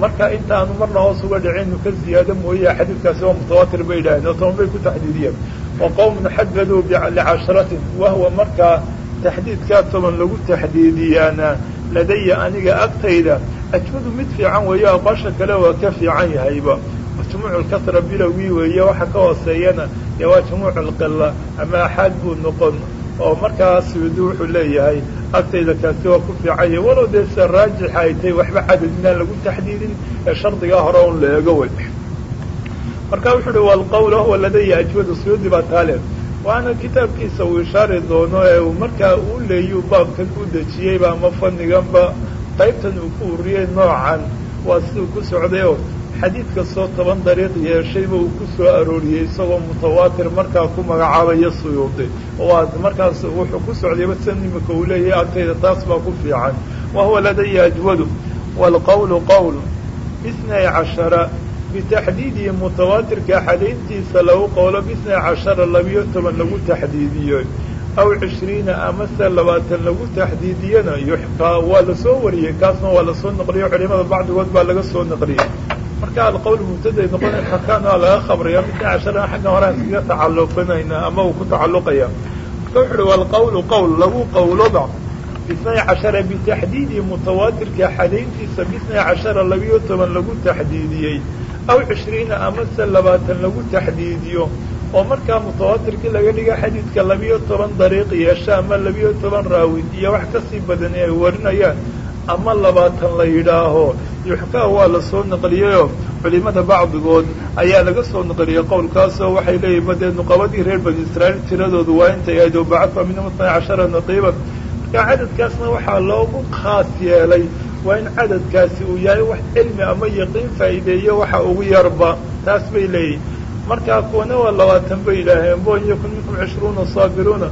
Marka intaanu marna hoos uga dhicin inu ka ziyaado mooye xadiidkaasi waa mutawaatir bay yidhahdeen oo toban bay ku taxdiidiyeen. Wa qowmun xadaduu licasharatin wahwa markaa taxdiidkaa toban lagu taxdiidiyaana ladaya aniga agtayda. Ajwadu mid fiican weeyo aqoosha kale waa ka fiican yahayba. Jumuuc lkasra bilowgii weeye waxa ka hooseeyana dee waa jumuuc lqila ama axaad buu noqon oo markaa suyuudi wuxuu leeyahay agtayda kaasi waa ku fiican yahay. Walow dee se raajixa ay tahay waxba cadad inaan lagu taxdiidin ee shardigaa hore un la eego wey. Marka wuxuu uhi walqawl huwa ladaya ajwadu suyuudi baa taale. Waana kitaabkiisa uu ishaari doono ee uu markaa uu leeyu baabkan u dejiyeyba ama faniganba qaybtan uu ku uriyey noocan waa siduu ku socday oo xadiid kastoo toban dariiq yeeshayba uu ku soo arooriyey isagoo mutawaatir markaa ku magacaabaya suyuudi waa markaas wuxuu ku socdayba imika uu leeyahay agtayda taas baa ku fiican. Wa huwa ladaya ajwadu waalqawlu qowl isnay cashara bitaxdiidihi mutawaatirka xadayntiisa lagu qowlo bisnay cashara labiyo toban lagu taxdiidiyey aw cishriina amase labaatan lagu taxdiidiyana yuxkaa waa la soo wariyey kaasna waa la soo naqliyo culimada bacdigood baa laga soo naqliyey marka alqowl mubtaday noqona xakaan waa laga khabraya bisnay cashara xaggan horean iskaga tacalluqinayna ama uu ku tacalluqaya marka wuxu uhi walqawlu qowl lagu qowloba bisnay cashara bitaxdiidi mutawaatirka xadayntiisa bisnay cashara labiyo toban lagu taxdiidiyey aw cishriina amase labaatan lagu taxdiidiyo. Oo markaa mutawaatirkii laga dhiga xadiidka labiyo toban dariiq yeesha ama labiyo toban raawid iyo wax ka sii badan ay warinayaan ama labaatan la yidhaaho yuxkaa waa la soo naqliyeyoo culimada bacdigood ayaa laga soo naqliyey qowlkaasoo waxay leeyihiin badee nuqabadii reer bani israa'iil tiradoodu waa intay ahayd wabacatha minhum itnay cashara naqiiban marka cadadkaasna waxaa loogu khaas yeelay waa in cadadkaasi uu yahay wax cilmi ama yaqiin faa'iideeyo waxa ugu yarba. Taas bay leeyihiin markaa kuwana waa labaatan bay yidhaaheen bo in yakun minkum cishruuna saabiruuna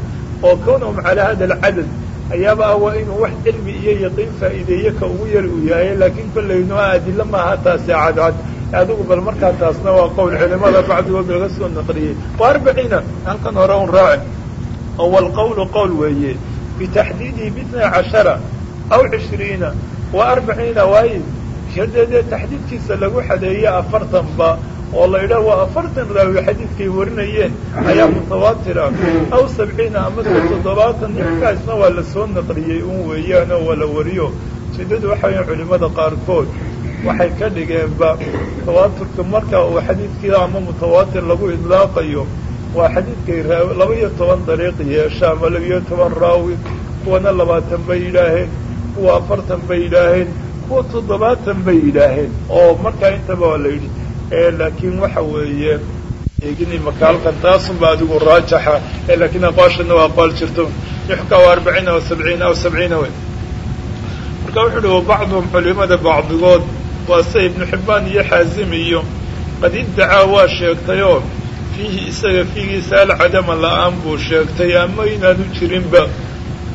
oo kawnahum calaa hada alcadad ayaaba ah waa inuu wax cilmi iyo yaqiin faa'iideeye ka ugu yar uu yahay laakiin kollayno adilo maaha taasi cadcad adigu bal markaa taasna waa qowl culimada bacdigood laga soo naqliyey. Wa arbaciina halkan hore un raaci. Oo walqawlu qowl weeye bitaxdiidihi bitnay cashara aw cishriina. Wa arbaciina waaye hadee dee taxdiidkiisa lagu xadeeye afartanba oo la yidhaah waa afartan raawi xadiidkay warinayeen ayaa mutawaatira aw sabciina amase toddobaatan ninkaasna waa la soo naqliyey un weeyaan oo waa la wariyo. Ujeedadu waxa weya culimada qaarkood waxay ka dhigeenba tawaaturka marka uu xadiidkii ama mutawaatir lagu idlaaqayo waa xadiidkay laba iyo toban dariiq yeesha ama labiyo toban raawi kuwana labaatan bay yidhaaheen kuwa afartan bay yidhaaheen kuwa toddobaatan bay yidhaaheen. Oo markaa intaba waa la yidhi laakiin waxa weeye eegin imaka halkan taasunba adigu raajaxa laakiin aqwaashana waa aqwaal jirto. Yuxka wa arbaciina aw sabciina aw sabciina wey. Marka wuxu uhi wabacduhum culimada bacdigood waa sida ibnu xibbaan iyo xaazim iyo qad iddacaa waa sheegtayoo fiihi isaga fiigiisa alcadama la'aan buu sheegtay ama inaanu jirinba.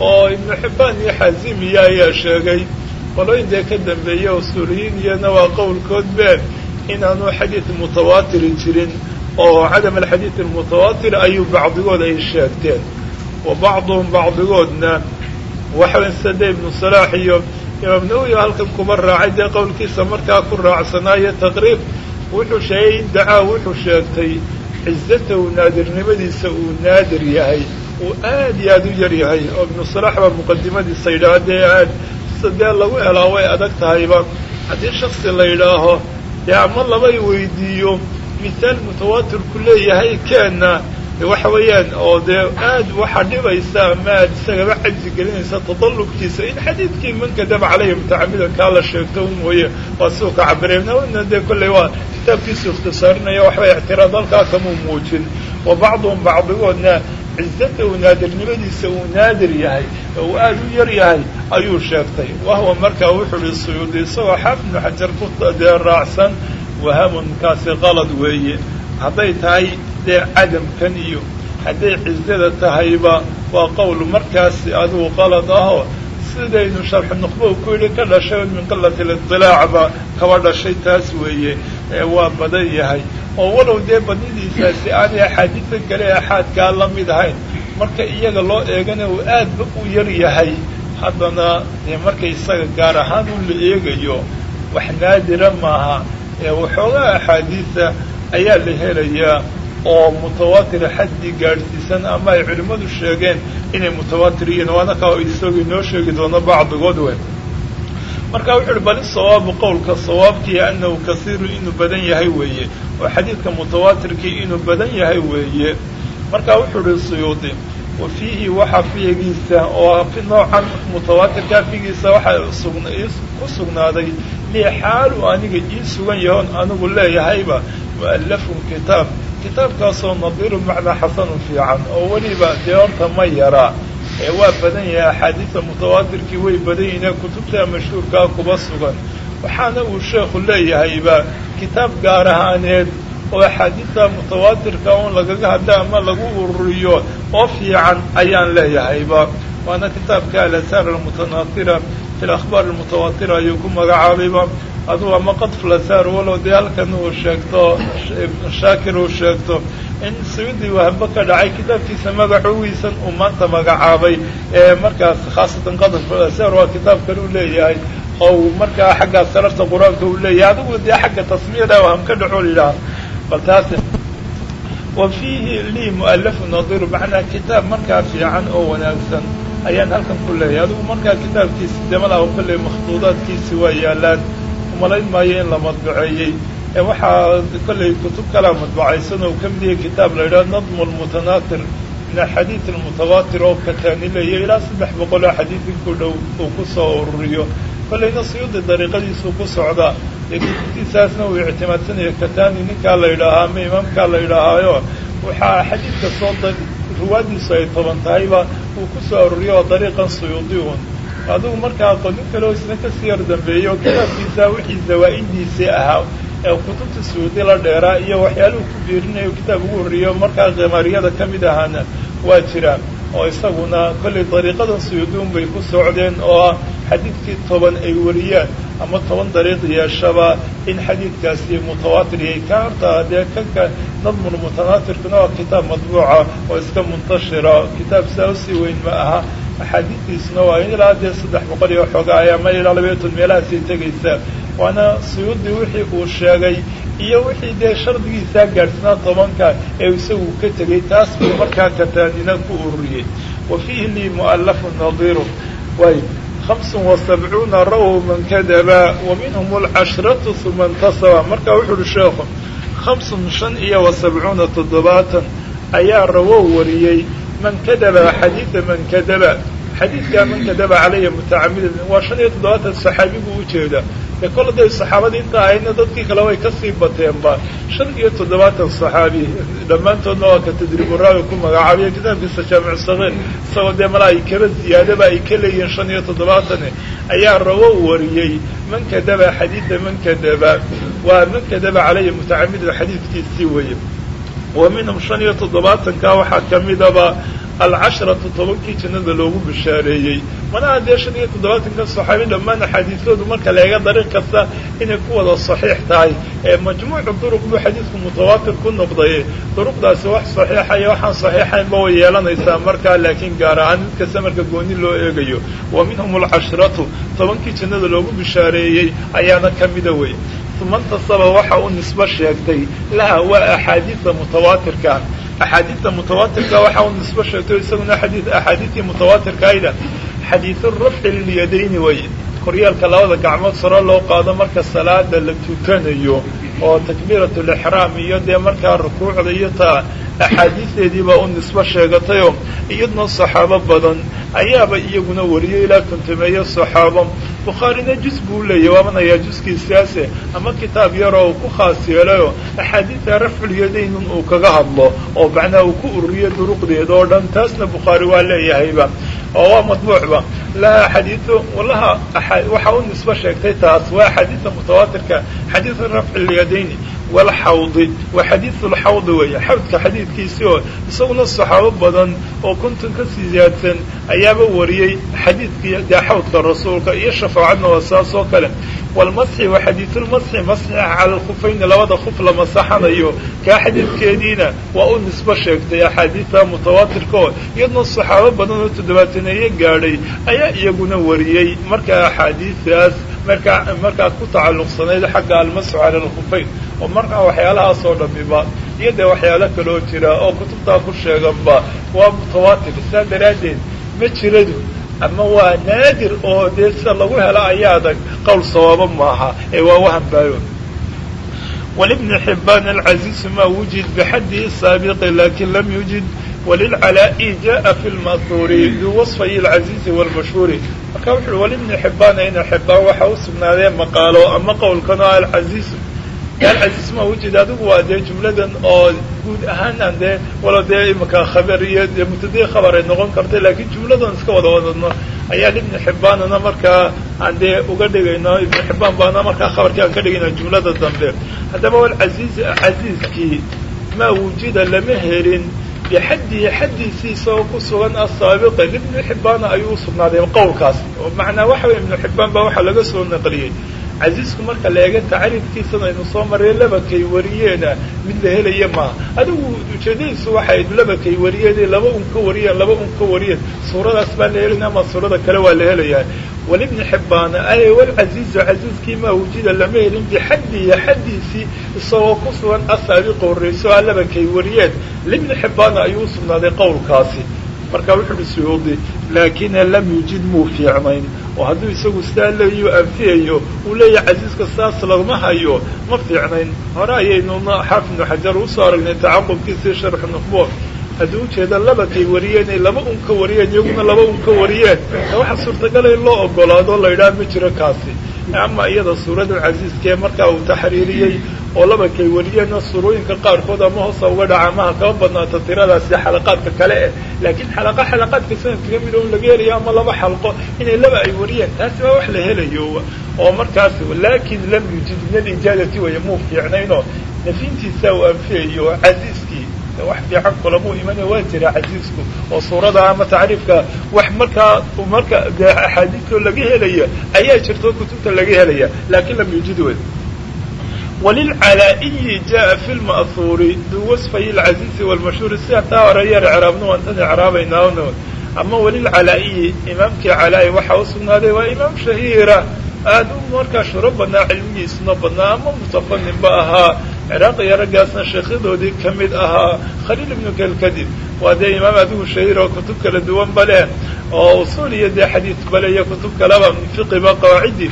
Oo ibnu xibbaan iyo xaazimiya ayaa sheegay. Qolooyin dee ka dambeeya usuuliyiin iyana waa qowlkood been inaanu xadiid mutawaatiri jirin oo cadam alxadiid almutawaatir ayuu bacdigood ay sheegteen. Wa bacduhum bacdigoodna waxawen sade ibnu salaax iyo imaam nawowi halkan kuba raacay dee qowlkiisa markaa ku raacsanaayo taqriib wuxuu sheegay indacaa wuxuu sheegtay cizatahu naadirnimadiisa uu naadir yahay uu aad iyo aad u yar yahay oo ibnu salaax baa muqadimadiisa yidhaha dee aad dee lagu helaa way adag tahayba. Haddii shaksi la yidhaaho dee ama labay weydiiyo misaal mutawaatirku leeyahay keenna waxa weeyaan oo dee aad waxaa dhibaysa ama isagaba cajzi gelinaysa tadallubkiisa in xadiidkii man kadaba caleyhi mutacamidan kaa la sheegto mooye waa siduu ka cabireen nawina dee kolley waa kitaabkiisu ikhtisaarinaya waxba ictiraad halkaa kamuu muujin. Wa bacduhum bacdigoodna cizatahu naadirnimadiisa uu naadir yahay oo uu aad u yar yahay ayuu sheegtay. Wahwa markaa wuxuu ihi suyuudi isagoo xaafid ibnu xajar ku dee raacsan wahamun kaasi qalad weeye. Hadday tahay dee cadamkan iyo hadday cizada tahayba waa qowl markaasi adigu qalad ahoo sidaynu sharxu nuqba ku yidhi ka dhashay min qilati lidilaacba kaba dhashay taas weeye waa badan yahay. Oo walow dee badnidiisaasi aanay axaadiidka kale axaadkaa la mid ahayn. Marka iyaga loo eegana uu aadba u yar yahay. Haddana dee marka isaga gaar ahaan u la eegayo wax naadira maaha. Ee waxoogaa axaadiida ayaa la helayaa oo mutawaatir xaddi gaadhsiisan ama ay culimmadu sheegeen inay mutawaatir yihiin. Waana kaa isagii noo sheegi doono bacdigood we marka wuxu uhi bal sawaabu qowlka sawaabkii anahu kasiiru inuu badan yahay weeye oo xadiidka mutawaatirkii inuu badan yahay weeye. Marka wuxuu uhi suyuudi wa fiihi waxaa fiigiisa oo noocan mutawaatirkaa fiigiisa waxaa ku sugnaaday lii xaalu aniga ii sugan yahoon anigu leeyahayba mu'allafun kitaab. Kitaabkaasoo nadiirun macnaa xasanun fiican oo weliba dee ma yaraa ee waa badan yahay axaadiida mutawaatirkii way badan yihiin kutubta mashhuurkaa kuba sugan. Waxaana uu sheekhu leeyahayba kitaab gaar ahaaneed oo axaadiidta mutawaatirka un lagaga hadla ama lagu ururiyo oo fiican ayaan leeyahayba waana kitaabka alasaar almutanaatira fi lakhbaar almutawaatira ayuu ku magacaabayba adugu ama qadf lasaar walow dee halkan uu sheegto shaakir uu sheegto in sawidii wahbo ka dhacay kitaabkiisa magacowiisan uu maanta magacaabay. Ee markaas khaasatan qadf lasaar waa kitaab kale uu leeyahay oo markaa xagga sararta qur'aanka uu leeyahay. Adigu dee xagga tasmiyada waham ka dhaco yidhaha bal taas wa fiihi lii mu'alafu nadiru macnaa kitaab markaa fiican oo wanaagsan ayaan halkan ku leeyahay. Adigu markaa kitaabkiisi demalaha kolley makhduudaadkiisi waa yaalaan. Umalayn maayo in la madbaceeyey ee waxaa kolley kutub kalaa madbacaysan oo ka mid yahay kitaab la yidhaha nadmu lmutanaatir min axaadiid almutawaatir oo kataani leeyahy ilaa saddex boqol oo xadiid in ku dhow uu ku soo ururiyo. Kollayna suyuudi dariiqadiisuu ku socdaa dee kutubtiisaasna uu ictimaadsanaya katani ninkaa la yidhaahaa ama imaamkaa la yidhaahaayo waxaa xadiidka soo ruwaadiisu ay toban tahayba uu ku soo aruriyo oo dariiqan suyuudi un adigu markaa qonin kaleo isna ka sii yar dambeeyo kitaabkiisa wixii zawaa-idiisii ahaa ee kutubta suyuudi la dheeraa iyo waxyaaluhu ku biirinayo kitaab ugu horreeyo markaa khimaariyada ka mid ahaana waa jiraan oo isaguna kollay dariiqadan suyuudi un bay ku socdeen oo ah xadiidkii toban ay wariyaan ama toban dariiq yeeshaba in xadiidkaasi mutawaatir yahay ka horta dee kanka nadmul mutanaatirkuna waa kitaab madbuuca oo iska muntashira. Kitaab saa u sii weyn ma aha. Axaadiistiisuna waa ilaa dee saddex boqol iyo xoogaa ama ilaa labaatan meelahaasay tegaysaa waana suyuudi wixii uu sheegay iyo wixii dee shardigiisaa gaadhsanaa tobanka ee isagu ka tegey taas buu markaa kataanina ku ururiyey. Wa fiihi lii mu'allafun nadiiru way hamsa waسabcuuna raw man kadaba wa minhum alcashratu uma intasaba marka wuxuu uhi sheekhu hamsun shan iyo wasabcuuna toddobaatan ayaa rawow wariyey man kadaba xadiida man kadaba xadiidkaa man kadaba calaya mutacamidan waa shan iyo toddobaatan saxaabi buu u jeedaa dee kol haday saxaabadii inta ahayna dadkii kale way ka sii bateenba shan iyo toddobaatan saxaabi dhammaantoodna waa ka tadriiburaawi ku magacaabiya kitaabkiisa jaamic sagiir isagoo dee malaa ay kaba ziyaadaba ay ka leeyihiin shan iyo toddobaatan ayaa rawow wariyey man kadaba xadiida man kadaba. Waa man kadaba calaya mutacamidan xadiidkiisii weye wa shan iyo toddobaatanka waxaa kamidaba alcashratu tobankii jannada loogu bishaareeyey manaha dee shan iyo toddobaatanka saxaabi dhammaan axaadiisoodu marka leega dariiq kasta inay ku wada saxiix tahay ee majmuucu duruq buu xadiidku mutawaatir ku noqday duruqdaasi wax saxiixa iyo waxaan saxiixaynba way yeelanaysaa markaa laakiin gaar ahaan mid kasta marka gooni loo eegayo wa minhum alcashratu tobankii jannada loogu bishaareeyey ayaana kamida wey uma intasaba waxa uu nisbo sheegtay laha waa axaadiida mutawaatirka. Axaadiidta mutawaatirka waxa uu nisbo sheegtay isaguna axaadiidtii mutawaatirkaayda xadiidu rafci lilyadayni weye koryaalka labada gacmood saro loo qaado marka salaada la tukanayo oo takbiirat lixraam iyo dee markaa rukuucda iyo taa axaadiisteediibaa u nisbo sheegatayoo iyadna saxaabo badan ayaaba iyaguna wariyay ilaa kontameeyo saxaabo bukhaarina juz buu leeyahy waamanayaa juskiisaase ama kitaab yaroo ku khaas yeelayoo axaadiida rafculyadaynun uu kaga hadlo oo macnaha uu ku ururiyo duruqdeeda oo dhan taasna bukhaari waa leeyahayba. Oo waa matbuucba laha xadiiu laha waxa u nisbo sheegtay taas waa axaadiida mutawaatirka xadiidu rafci lyadayni walxawdi waa xadiidu lxawdi weeye xawdka xadiidkiisii oo isaguna saxaabo badan oo konton ka sii ziyaadsan ayaaba wariyey xadiidkii dee xawdka rasuulka iyo shafaacadna waa saas oo kale walmasxi waa xadiidulmasxi masxixa cala lkhufayni labada khuf la masaxanayo kaa xadiidkeediina waa u nisbo sheegtay axaadiidta mutawaatirka oo iyadna saxaabo badan oo toddobaataneeye gaadhay ayaa iyaguna wariyey markaa axaadiidaas markaa markaa ku tacalluqsanayd xagga almasxu cala alkhufayn oo markaa waxyaalahaas oo dhamiba iyo dee waxyaalo kaloo jira oo kutubtaa ku sheeganba waa mutawaatir. Saa daraaddeed ma jiradu ama waa naadir oo dee sida lagu helo ayaa adag qowl sawaabo maaha ee waa wahanbaayo walibni xibaan alcaziizu ma wujid bixaddihi saabiqi laakiin lam yujid. Walilcalaa'i jaءa fi lma'huuri biwasfayi alcaziizi wاlmashhuuri marka wuxu walibni xibaana ina xibaan waxa u sugnaadee maqaalo ama qowlkan oo alcaziizu alcaziiz ma wujid adigu waa dee jumladan oo guud ahaanaan dee walo dee imika khabar iyo dee mubtadii khabar ay noqon kartay laakiin jumladan iska wada wadadno ayaa ibni xibaanana markaa aan dee uga dhigayno ibni xibaan baana markaa khabarkii aan ka dhigayna jumlada dambe. Haddaba walcaziiz caziizkii maa wujida lama helin bixaddihi xaddiisii isagoo ku sugan asaabiqa ibni xibaana ayuu usugnaaday qowlkaas. Macnaa waxa weye ibnu xibaan baa waxaa laga soo naqliyey casiisku marka la eega tacriifkiisana aynu soo marray labakay wariyeena mid la helaya maaha adigu ujeedadiisu waxay labakay wariyeen laba un ka wariyeen laba un ka wariyeen. Suuradaas baa la helaya ama suurada kale waa la helayaa walibni xibbaana ay walcaziizu casiiskii maa wujida lama helin bixaddihi xaddiisii isagoo ku sugan asaabiqa horreyso a labakay wariyeen. Libni xibbaana ayuu usugnaaday qowlkaasi. Marka wuxu uhi laakina lam yujid muu fiicnayn oo hadduu isagu sidaa leeyo anfiyayo uu leeyahay casiiska saas lagma hayo ma fiicnayn hore ayaynuna xaafid ibnu xajar u soo aragnay tacaqubkiisii sharxu nuqbo haddii ujeeda labakay wariyeen ay laba un ka wariyeen iyaguna laba un ka wariyeen waxa suurtagala in loo ogolaado la yidhaha ma jiro kaasi. Ama iyada suurada casiiskee markaa uu taxriiriyey oo laba kay wariyeenna surooyinka qaarkood ama hoosa uga dhaca amaha kaba badnaato tiradaasi xalaqaadka kale eh laakiin xalaqa xalaqaadka sanadka ka mid o laga helayo ama laba xalqo inay laba ay wariyeen taasi waa wax la helayo oo markaas laakin lam yujid min alijaadati way muu fiicnaynoo nafintiisa uu anfiyayo casiiskii wax fiican kulamuu imanaya waa jira casiisku oo suurada ama tacriifka wax markaa marka axaadiistoo laga helaya ayaa jirto kutubta laga helaya laakin lam yujid wey walilcalaa'iyi fi lma'huuri duu wasfay lcasiisi walmashhuuri sida taa hore yar craabno waan tan craabaynaa ama walilcalaa'iyi imaamkii calaa'i waxaa usugnaaday waa imaam shahiira. Aada u markaa shuro badnaa cilmigiisuna badnaa ama mutafaninba ahaa ciraaq iyo raggaasna sheekyadoodii ka mid ahaa khaliil ibnu kelkadib waa dee imaam adigu shahiir oo kutub kala duwan ba leh oo usuul iyo dee xadiis bale iyo kutub kaleba fiqiba qawaacidi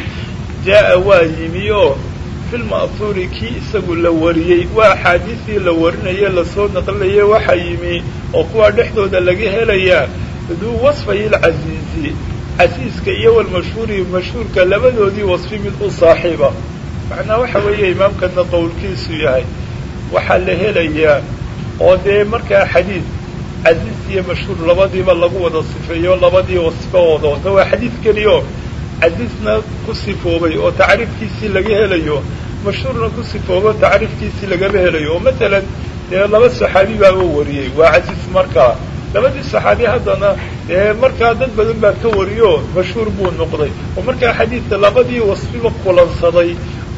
jaa waa yimi oo filma'huuri kii isagu la wariyey waa axaadiistii la warinayey la soo naqlinayay waxaa yimi oo kuwaa dhexdooda laga helayaa duu wasfay lcasiizi casiiska iyo walmashhuuri mashhuurka labadoodii wasfi mid u saaxiiba macnaa waxa weeye imaamkana qowlkiisu yahay waxaa la helayaa oo dee markaa xadiid casiis iyo mashhuur labadiiba lagu wada sifeeyo labadii wada wata waa xadiid keliyo. Casiisna ku sifoobay oo tacriifkiisii laga helayo mashhuurna ku sifoobo tacriifkiisii lagama helayo. Oo matalan dee laba saxaabi baaba wariyey waa casiis markaa labadii saxaabi haddana dee markaa dad badan baa ka wariyo mashhuur buu noqday. Oo markaa xadiidka labadii wasfiba kulansaday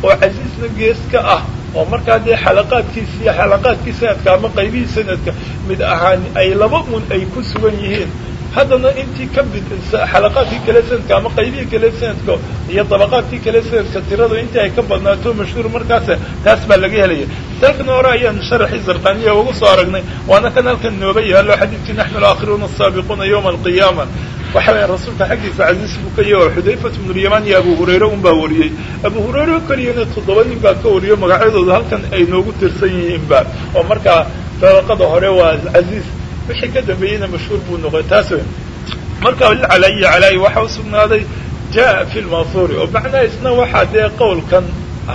oo casiisna gees ka ah oo markaa dee xalaqaadkiisi xalaqaadkii sanadka ama qaybihii sanadka mid ahaan ay laba un ay ku sugan yihiin haddana intii ka mid xalaqaadkii kale sanadka ama qaybihii kale sanadka iyo dabaqaadkii kale sanadka tiradu intii ay ka badnaato mashhuur markaas taas baa laga helaya dalkan hore ayaan sharaxii zarqaniya ugu soo aragnay waana kan halkan nooga yaalo xadiidkii naxnu alaakhiruuna asaabiquuna yawma alqiyaama waxa weya rasuulka xaggiisa casiis buu ka yaho xudayfat bnulyamaan iyo abu hurayre un baa wariyey. Abu hurayre keliyana toddoba nin baa ka wariyo magacyadooda halkan ay noogu tirsan yihiinba oo markaa dabaqada hore waa casiis. Wixii ka dambeeyeyna mashhuur buu noqday. Taas marka lilcalaayi calaayi waxaa usugnaaday jaa fi lmanhuuri oo macnaha isna waxaa dee qowlkan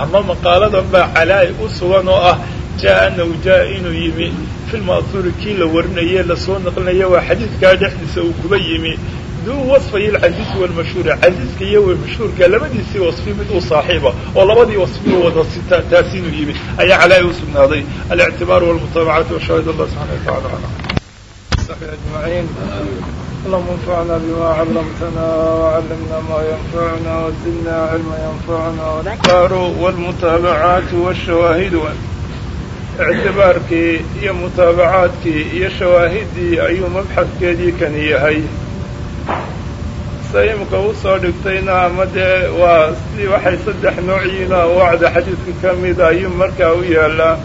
ama maqaaladan baa calaayi u sugan oo ah jaa anahu jaa inuu yimi. Fi lmanhuuri kii la warinaye la soo naqlinaya waa xadiidkaa dhexdiisa uu kuba yimi duu wasfayi alcasiizi walmashhuuri casiiska iyo mashhuurka labadiisii wasfi mid u saaxiiba oo labadii wasfi wada sita inuu yimid ayaa calaa'i u sugnaaday alictibaaru walmutaabacatu washahid allah subxana watacala ajmaciin allahuma anfacna bima callamtana wacallimna maa yanfacuna wazidna cilma yanfacuna ictibaaru walmutaabacaatu washawaahidu ictibaarkii iyo mutaabacaadkii iyo shawaahidii ayuu mabxadkeedii kani yahay sa imika u soo dhigtayna ama dee waa sidii waxay saddex noociina wacda xadiidka ka mida ayuu markaa u yaalaa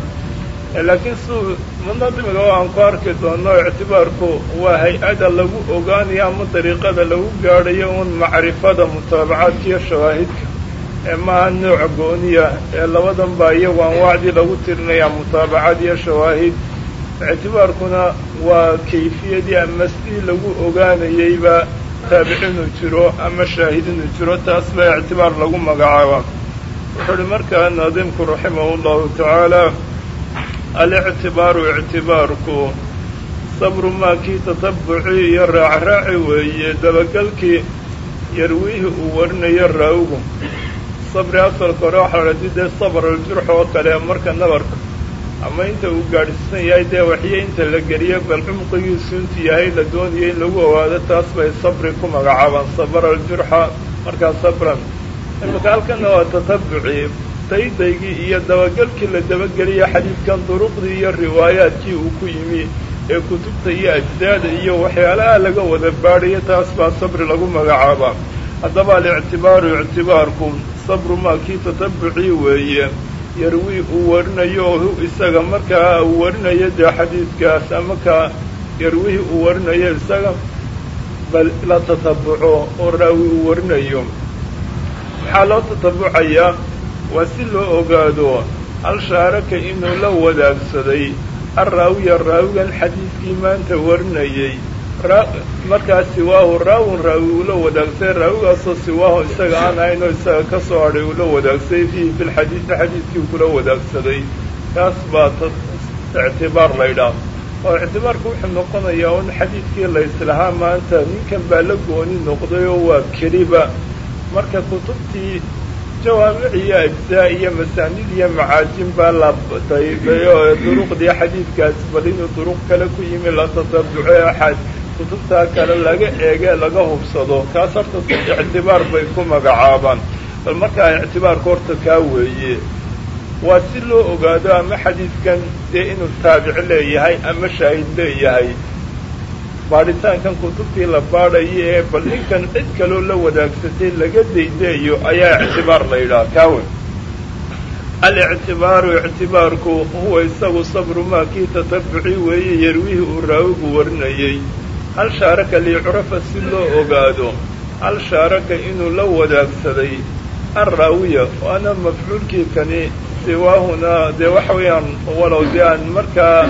laakiin suu munadimiga oo aan ku arki doono ictibaarku waa hay'ada lagu ogaanayo ama dariiqada lagu gaadhayo un macrifada mutaabacaadka iyo shawaahidka. Ee maaha nooc gooniya ee labadan baa iyagu anwaacdii lagu tirinaya mutaabacad iyo shawaahid. Ictibaarkuna waa kayfiyadii ama sidii lagu ogaanayeyba taabic inuu jiro ama shaahid inuu jiro taas baa ictibaar lagu magacaaba wuxuu uhi markaa naadimku raximahu llahu tacaala alictibaaru ictibaarku sabru maa kii tatabucii iyo raacraaci weeye dabagelkii yarwiihi uu warinayo raawigu sabri asalka hore waxaa la dee sabr aljurx oo kale marka nabarka ama inta uu gaadhsiisan yahay dee waxyo inta la geliyo bal cumqigiisu intuu yahay la doonayo in lagu ogaado taas bay sabri ku magacaabaan sabra aljurxa markaa sabran. Imika halkana waa tatabuci daydaygii iyo dabagelkii la dabageliya xadiidkan duruqdii iyo riwaayaadkii uu ku yimi ee kutubta iyo ajdaada iyo waxyaalaha laga wada baadhayo taas baa sabri lagu magacaabaa haddaba alictibaaru ictibaarku sabru maa kii tatabucii weeye yarwii uu warinayo isaga markaa uu warinayo dee xadiidkaas ama kaa uu warinayo isaga bal la tatabuco oo raawi uu warinayo. Maxaa loo tatabucayaa waa si loo ogaado hal shaaraka inuu la wadaagsaday alraawiya raawigan xadiidkii maanta warinayey markaa siwaahu raawin raawi ula wadaagsaday raawigaasoo siwaahu isaga aan ahayn oo isaga ka soo hadhay ula wadaagsaday fiihi fi lxadiidi xadiidkii kula wadaagsaday. Kaas baa ictibaar laydhaah oo ictibaarku wuxuu noqonayaa un xadiidkii layslahaa maanta ninkan baa la gooni noqday oo waa keliba. Marka kutubtii jawaamic iyo ajzaa iyo masaanid iyo macaajin baa la daybay oo duruqdii xadiidkaas bal inuu duruq kale ku yimi la tatabuco axad kutubtaa kale laga eege laga hubsado. Kaas horta ictibaar bay ku magacaabaan. Bal markaa ictibaarka horta kaa weeye waa si loo ogaado ama xadiidkan dee inuu taabic leeyahay ama shaahid leeyahay. Baadhitaankan kutubtii la baadhayo ee bal ninkan cid kaloo la wadaagsatay laga daydaeyo ayaa ictibaar la yidhaha kaawen alictibaaru ictibaarku huwa isagu sabru maa kii tatabuci weeye yarwihii uu raawigu warinayey hal shaaraka liyucrafa si loo ogaado hal shaaraka inuu la wadaagsaday alraawiya waana mafcuulkii kani siwaahuna dee waxa weeyaan walow dee aan markaa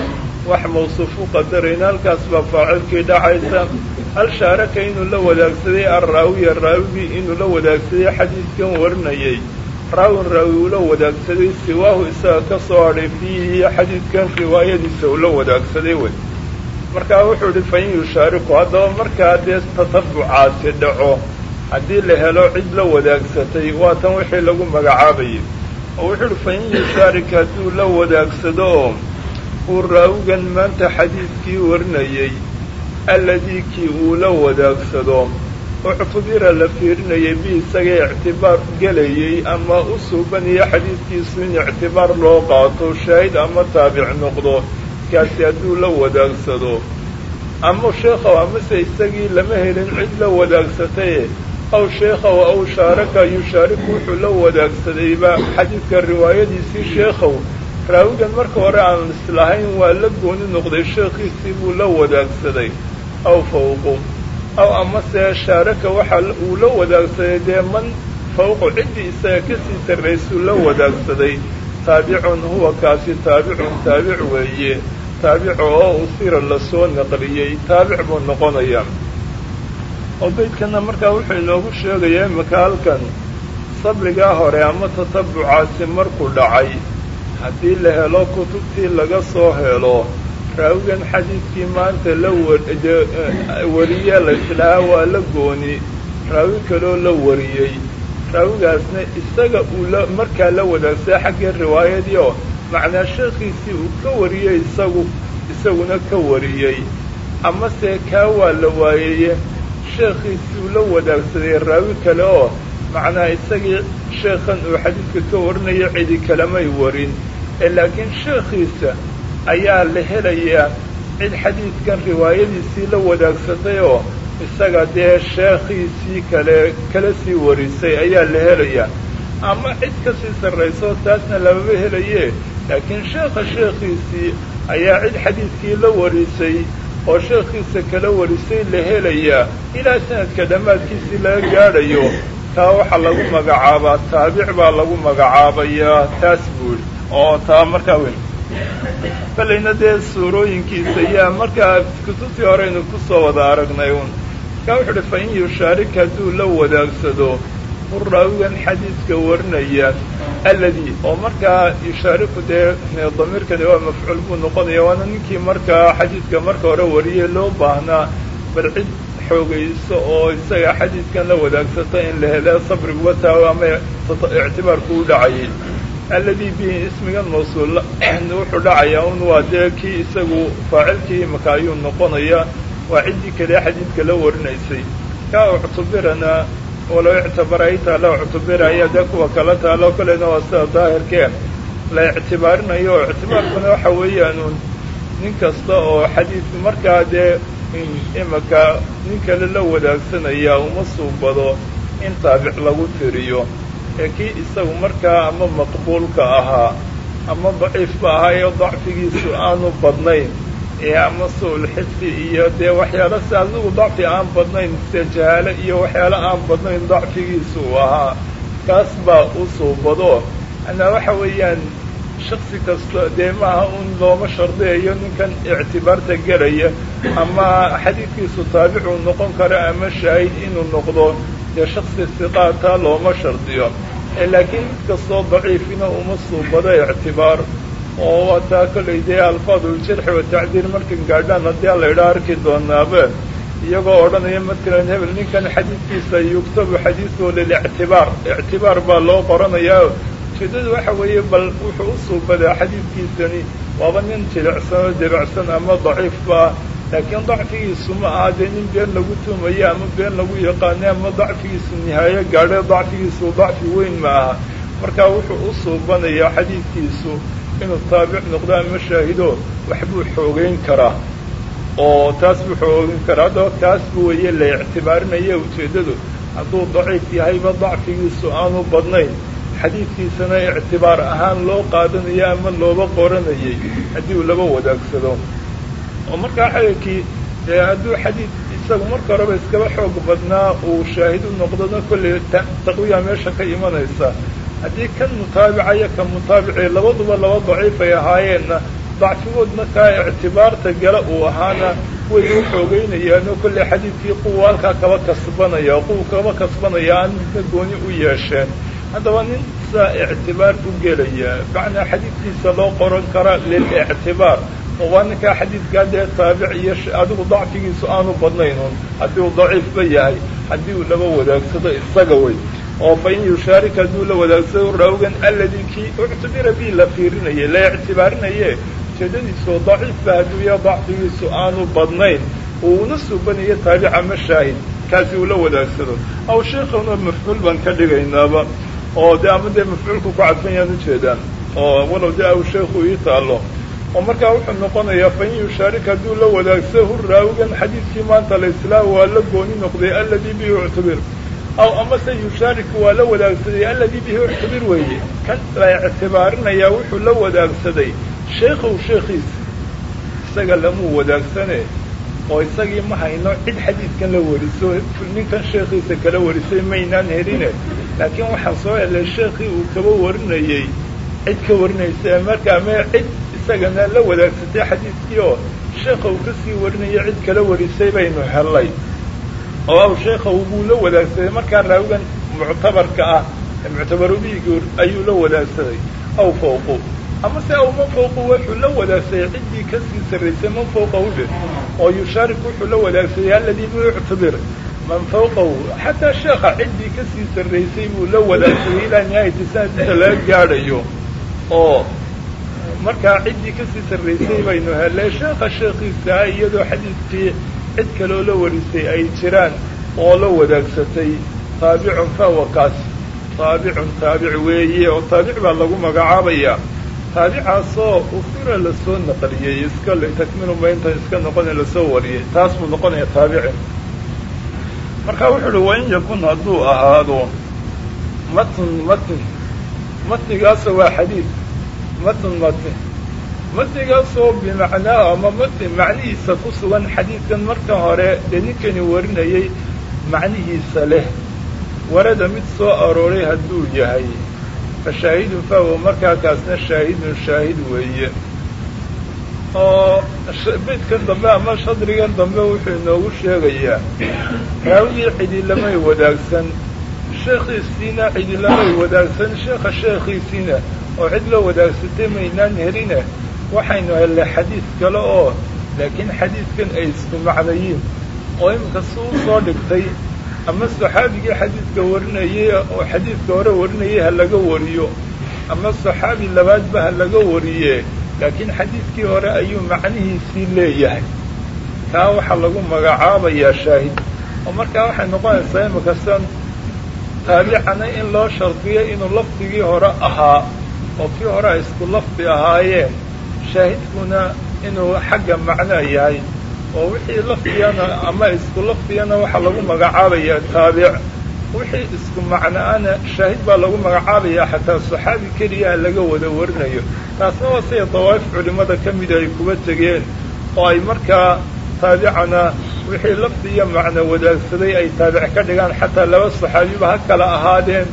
wax mawsuuf u qadarayn halkaas baa faacilkii dhacaysa. Hal shaaraka inuu la wadaagsaday alraawiya raawigii inuu la wadaagsaday xadiidkan warinayey raawin raawi ula wadaagsaday siwaahu isaga ka soo hadhay fiihi xadiidkan riwaayadiisa ula wadaagsaday wey markaa wuxuu idhi fa in yushaariku haddaba markaa dee tatabucaasi dhaco haddii la helo cid la wadaagsatay waa tan wixii lagu magacaabayay. Oo wuxuu idhi fa in yushaarik hadduu la wadaagsado oo uu raawigan maanta xadiidkii warinayey alladii kii uu la wadaagsado uctubira la fiirinayay bi isaga ictibaar gelayey ama u suubanaya xadiidkiisu in ictibaar loo qaato shaahid ama taabic noqdo kaasi hadduu la wadaagsado ama sheekhow amase isagii lama helin cid la wadaagsataye aw sheekhow aw shaaraka yushaariku wuxuu la wadaagsadayba xadiidka riwaayadiisii sheekhow raawigan marka hore aan islahayn waa la gooni noqday sheekhiisii buu la wadaagsaday aw fawqu aw amase shaaraka waxa uu la wadaagsaday dee man fawqu ciddii isaga ka sii sarraysuu la wadaagsaday taabicun huwa kaasi taabicun taabic weeye taabica oo usira la soo naqliyey taabic buu noqonayaa. Oo beydkana markaa wuxuu inoogu sheegayaa imaka halkan sabrigaa hore ama tatabucaasi markuu dhacay haddii la helo kutubtii laga soo helo raawigan xadiidkii maanta la wariye layslahaa waa la gooni raawi kaloo la wariyey. Raawigaasna isaga uu la markaa la wadaagsaday xaggii riwaayadii oo macnaa sheekhiisii uu ka wariyey isagu isaguna ka wariyey. Amase kaa waa la waayeye sheekhiisii uu la wadaagsaday raawi kale oo macnaa isagii sheekhan uu xadiidka ka warinayo cidi kalamay warin. Ee laakiin sheekhiisa ayaa la helayaa cid xadiidkan riwaayadiisii la wadaagsatay oo isaga dee sheekhiisii kale kala sii warisay ayaa la helayaa. Ama cid ka sii sarrayso taasna lamama helaye laakiin sheekha sheekhiisii ayaa cid xadiidkii la warisay oo sheekhiisa kala warisay la helayaa ilaa sanadka dhammaadkiisii laga gaadhayo taa waxaa lagu magacaabaa taabic baa lagu magacaabayaa taas buuri oo taa markaa weyn balayna dee suurooyinkiisa yaa markaa kutubtii horeynu ku soo wada aragnay un markaa wuxu uhi fa in yushaarik hadduu la wadaagsado u raawigan xadiidka warinaya alladii oo markaa yushaariku dee damiirkani waa mafcuul buu noqonaya waana ninkii markaa xadiidka marka hore wariyey loo baahnaa bal cid xoogayso oo isaga xadiidkan la wadaagsata in la hele sabriguba taago ama ictibaarku u dhacayay alladii bihi ismigan mawsuul wuxuu dhacayaa un waa dee kii isagu faacilkii maka ayuu noqonaya waa ciddii kale xadiidka la warinaysay. Kaa uctubirana walow ictibaray taala uctubira ayaa dee kuwa kala taalo kalena waa sida daahirkee la ictibaarinayo oo ictibaarkuna waxa weeyaanuun nin kasta oo xadiidku markaa dee imaka nin kale la wadaagsanaya uma suubado in taabic lagu tiriyo. Ee kii isagu markaa ama maqbuulka ahaa ama daciifba ahaa ee dacfigiisu aanu badnayn ee ama su'ul xifdi iyo dee waxyaalo si adigu dacfi aan badnayn sida jahaalo iyo waxyaalo aan badnayn dacfigiisu uu ahaa kaas baa u suubado anaa waxa weeyaan shaksi kasta dee un looma shardiyayo ninkan ictibaarta gelaya ama xadiidkiisu taabicuu noqon karo ama shaahid inuu noqdo dee shaksi siqaata looma shardiyo. Laakiin mid kastoo daciifina uma suubado ictibaar oo wataa kollay dee alfaaduljarxi watacdiir markan gaadhaan haddii a laydhaa arki doonaabe iyagoo odhanaya matalan hebel ninkan xadiidkiisa yugtabu xadiiduhu lilictibaar. Ictibaar baa loo qoranayaa. Ujeedadu waxa weeye bal wuxuu u suubadaa xadiidkiisani waaba nin jilicsan oo debacsan ama daciif baa laakiin dacfigiisu ma aha dee nin been lagu tuumayo ama been lagu yaqaanay ama dacfigiisu nihaayo gaadhe dacfigiisu dacfi weyn ma aha. Marka wuxuu u suubanayaa xadiidkiisu inuu taabic noqdo ama shaahido waxbuu xoogeyn karaa. Oo taas buu xoogeyn karaa. Haddaba taas bu weeye la ictibaarinaya ujeeddadu. Hadduu daciif yahayba dacfigiisu aanu badnayn. Xadiidkiisana ictibaar ahaan loo qaadanayo ama looba qoranayay haddii uu laba wadaagsado. Oo markaa xadalkii hadduu xadiid isagu marka horeba iskaba xoog badnaa uu shaahid u noqdona kolley taqwiya meesha ka imanaysa haddii kan mutaabicayo ka mutaabicee labaduba laba daciif ay ahaayeenna dacfigoodna kaa ictibaarta gala uu ahaana way u xoogeynayaanoo kolley xadiidkii quwa halkaa kaba kasbanaya quwa kaba kasbanaya aan midna gooni u yeesheen. Haddaba nin saa ictibaar u gelaya macnaa xadiidkiisa loo qoran kara lilictibaar oo waa ninkaa xadiidkaa dee taabic iyo adigu dacfigiisu aanu badnaynun haddii uu daciifba yahay haddii uu laba wadaagsado isaga wey oo fa in yushaarik hadduu la wadaagsado raawigan alladii kii uctibira bii la fiirinaye la ictibaarinaye ujeedadiisu daciifba hadduu ya dacfigiisu aanu badnayn uuna suubanayo taabic ama shaahid kaasi uu la wadaagsado. Aw sheikuna mafcuul baan ka dhigaynaaba oo de ama dee mafcuulku ku cadfan yaan ujeedaan oo walow de aw sheikhu ii taalo oo markaa wuxuu noqonayaa fa in yushaarik hadduu la wadaagso hu raawigan xadiidkii maanta laislaam waa la gooni noqday alladii bihi uctubir aw amase yushaarik waa la wadaagsaday alladii bihi uctubir weeye kan la ictibaarinayaa wuxuu la wadaagsaday sheekhow sheekhiisa isaga lamuu wadaagsane oo isagii ma hayno cid xadiidkan la wariso ninkan sheekhiisa kala warisay maynaan heline laakiin waxaan soo helay sheekhii uu kaba warinayey cid ka warinaysa markaa mee cid isagana la wadaagsatay xadiidkii oo sheekha uu ka sii warinaya cid kala warisay baynu hellay oo aw sheekha buu la wadaagsaday. Markaa raawigan muctabarka ah muctabarubiigi ayuu la wadaagsaday aw fawqu. Ama se aw man fawqu wuxuu la wadaagsaday ciddii ka sii sarraysay man fawqahu dhe oo yushaarik wuxuu la wadaagsaday alladii bu ictibir man fawqahu xataa sheekha ciddii ka sii sarraysay buu la wadaagsaday ilaa nihaayati sanadkiisa laga gaadhayo. Oo markaa ciddii ka sii sarraysay baynu hellay sheekha sheekhiisaa iyadoo xadiidkii cid kaloo la warisay ay jiraan oo la wadaagsatay taabicun fahuwa kaas. Taabicun taabic weeye oo taabic baa lagu magacaabayaa taabicaasoo ufira la soo naqliyey iska takmilu maynta iska noqone la soo wariyey. Taas buu noqonaya taabicin. Marka wuxuu uhi wain yakun hadduu ahaado matn matn matnigaasoo waa xadiid. Matn matn matnigaasoo bimacnaa ama matn macnihiisa ku sugan xadiidkan marka hore dee ninkani warinayay macnihiisa leh. Warada mid soo arooray hadduu yahay. Fa shaahidun fahuwa markaa kaasna shaahidun shaahid weeye. Oo beydkan dambe ama shadrigan dambe wuxuu inoogu sheegayaa raawigii cidi lamay wadaagsan sheekhiisiina cidi lamay wadaagsan sheekha sheekhiisiina oo cid la wadaagsatay maynaan heline waxaynu hellay xadiid kale oo laakiin xadiidkan ay isku macnayiin oo iminka si u soo dhigtay ama saxaabigii xadiidka warinayay oo xadiidka hore warinayay ha laga wariyo ama saxaabi labaadba ha laga wariye laakiin xadiidkii hore ayuu macnihiisii leeyahay. Taa waxaa lagu magacaabayaa shaahid. Oo markaa waxay noqonaysaa imika san taabicana in loo shardiyo inuu lafdigii hore ahaa oo kii hore ay isku lafdi ahaayeen shaahidkuna inuu xagga macnaa yahay oo wixii lafdigana ama isku lafdigana waxaa lagu magacaabayaa taabic. Wixii isku macnaana shaahid baa lagu magacaabayaa xataa saxaabi keliyaha laga wada warinayo. Taasna waa siday dawaa'if culimmada ka mida ay kuba tegeen oo ay markaa taabicana wixii lafdi iyo macno wadaagsaday ay taabic ka dhigaan xataa laba saxaabiba ha kala ahaadeen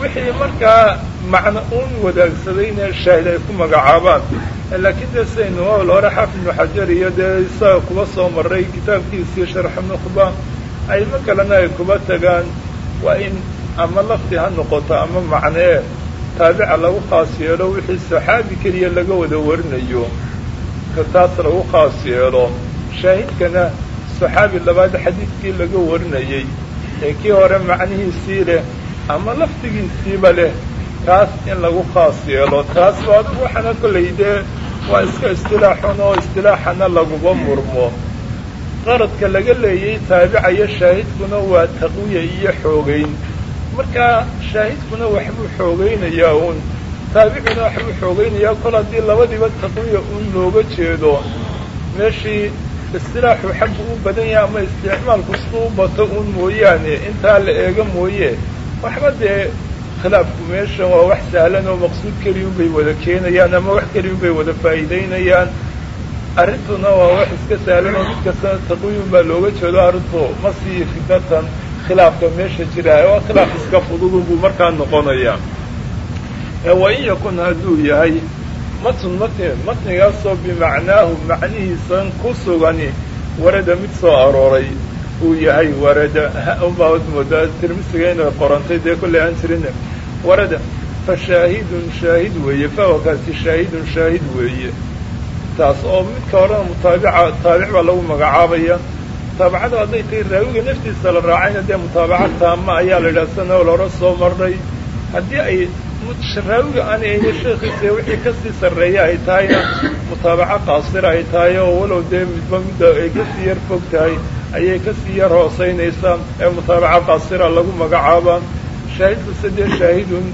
wixii markaa macno uun wadaagsadayna shaahid ay ku magacaabaan. Laakiin dee sidaynu ol hore xaafid ibnu xajar iyo dee isaga kuba soo maray kitaabkiisii sharxa nukhba aymo kalena ay kuba tagaan. Waa in ama lafdi ha noqoto ama macnee taabica lagu khaas yeelo wixii saxaabi keliya laga wada warinayo taas lagu khaas yeelo. Shaahidkana saxaabi labaad xadiidkii laga warinayey ee kii hore macnihiisii leh ama lafdigiisiiba leh. Taas in lagu khaas yeelo. Taas waa adigu waxaana kollay dee waa iska istilaaxun oo istilaaxana laguba murmo. Qaradka laga leeyay taabicayo shaahidkuna waa taqwiya iyo xoogayn markaa shaahidkuna waxbuu xoogaynayaa uun. Taabicuna waxbuu xoogaynayaa kol haddii labadiiba taqwiya uun looga jeedo meeshii istilaaxu xaggu u badan yahay ama isticmaalku siduu u bato uun mooyaane intaa la eega mooye waxba dee khilaafku meesha waa wax sahlan oo maqsuud keliyun bay wada keenayaan ama wax keliyun bay wada faa'iidaynayaan. Arrintuna waa wax iska sahlan oo mid kastana taqwiyun baa looga jeedo arrintu. Ma sii fidnatan khilaafka meesha jira waa khilaaf iska fududun buu markaa noqonaya wa in yakun hadduu yahay matn matn matnigaasoo bimacnaahu macnihiisan ku sugani warada mid soo arooray uu yahay warada. Unbaad moodaa tirmisiga inay qorantay dee kollay aan jirin. Warada fa shaahidun shaahid weeye fahuwa kaasi shaahidun shaahid weeye. Taas oo midka horena mutaabica taabic baa lagu magacaabaya. Mutaabacada hadday tahay raawiga naftiisa la raacayna dee mutaabaca taama ayaa la yidhaha sana ol hore soo marnay. Haddii ay raawiga aanay ayna sheekhiisa wixii ka sii sarreeya ay tahayna mutaabaco qaasira ay tahay oo walow dee midba midda ay ka sii yar fog tahay ayay ka sii yar hoosaynaysaa ee mutaabaco qaasira lagu magacaabaa shaahidkase dee shaahidun?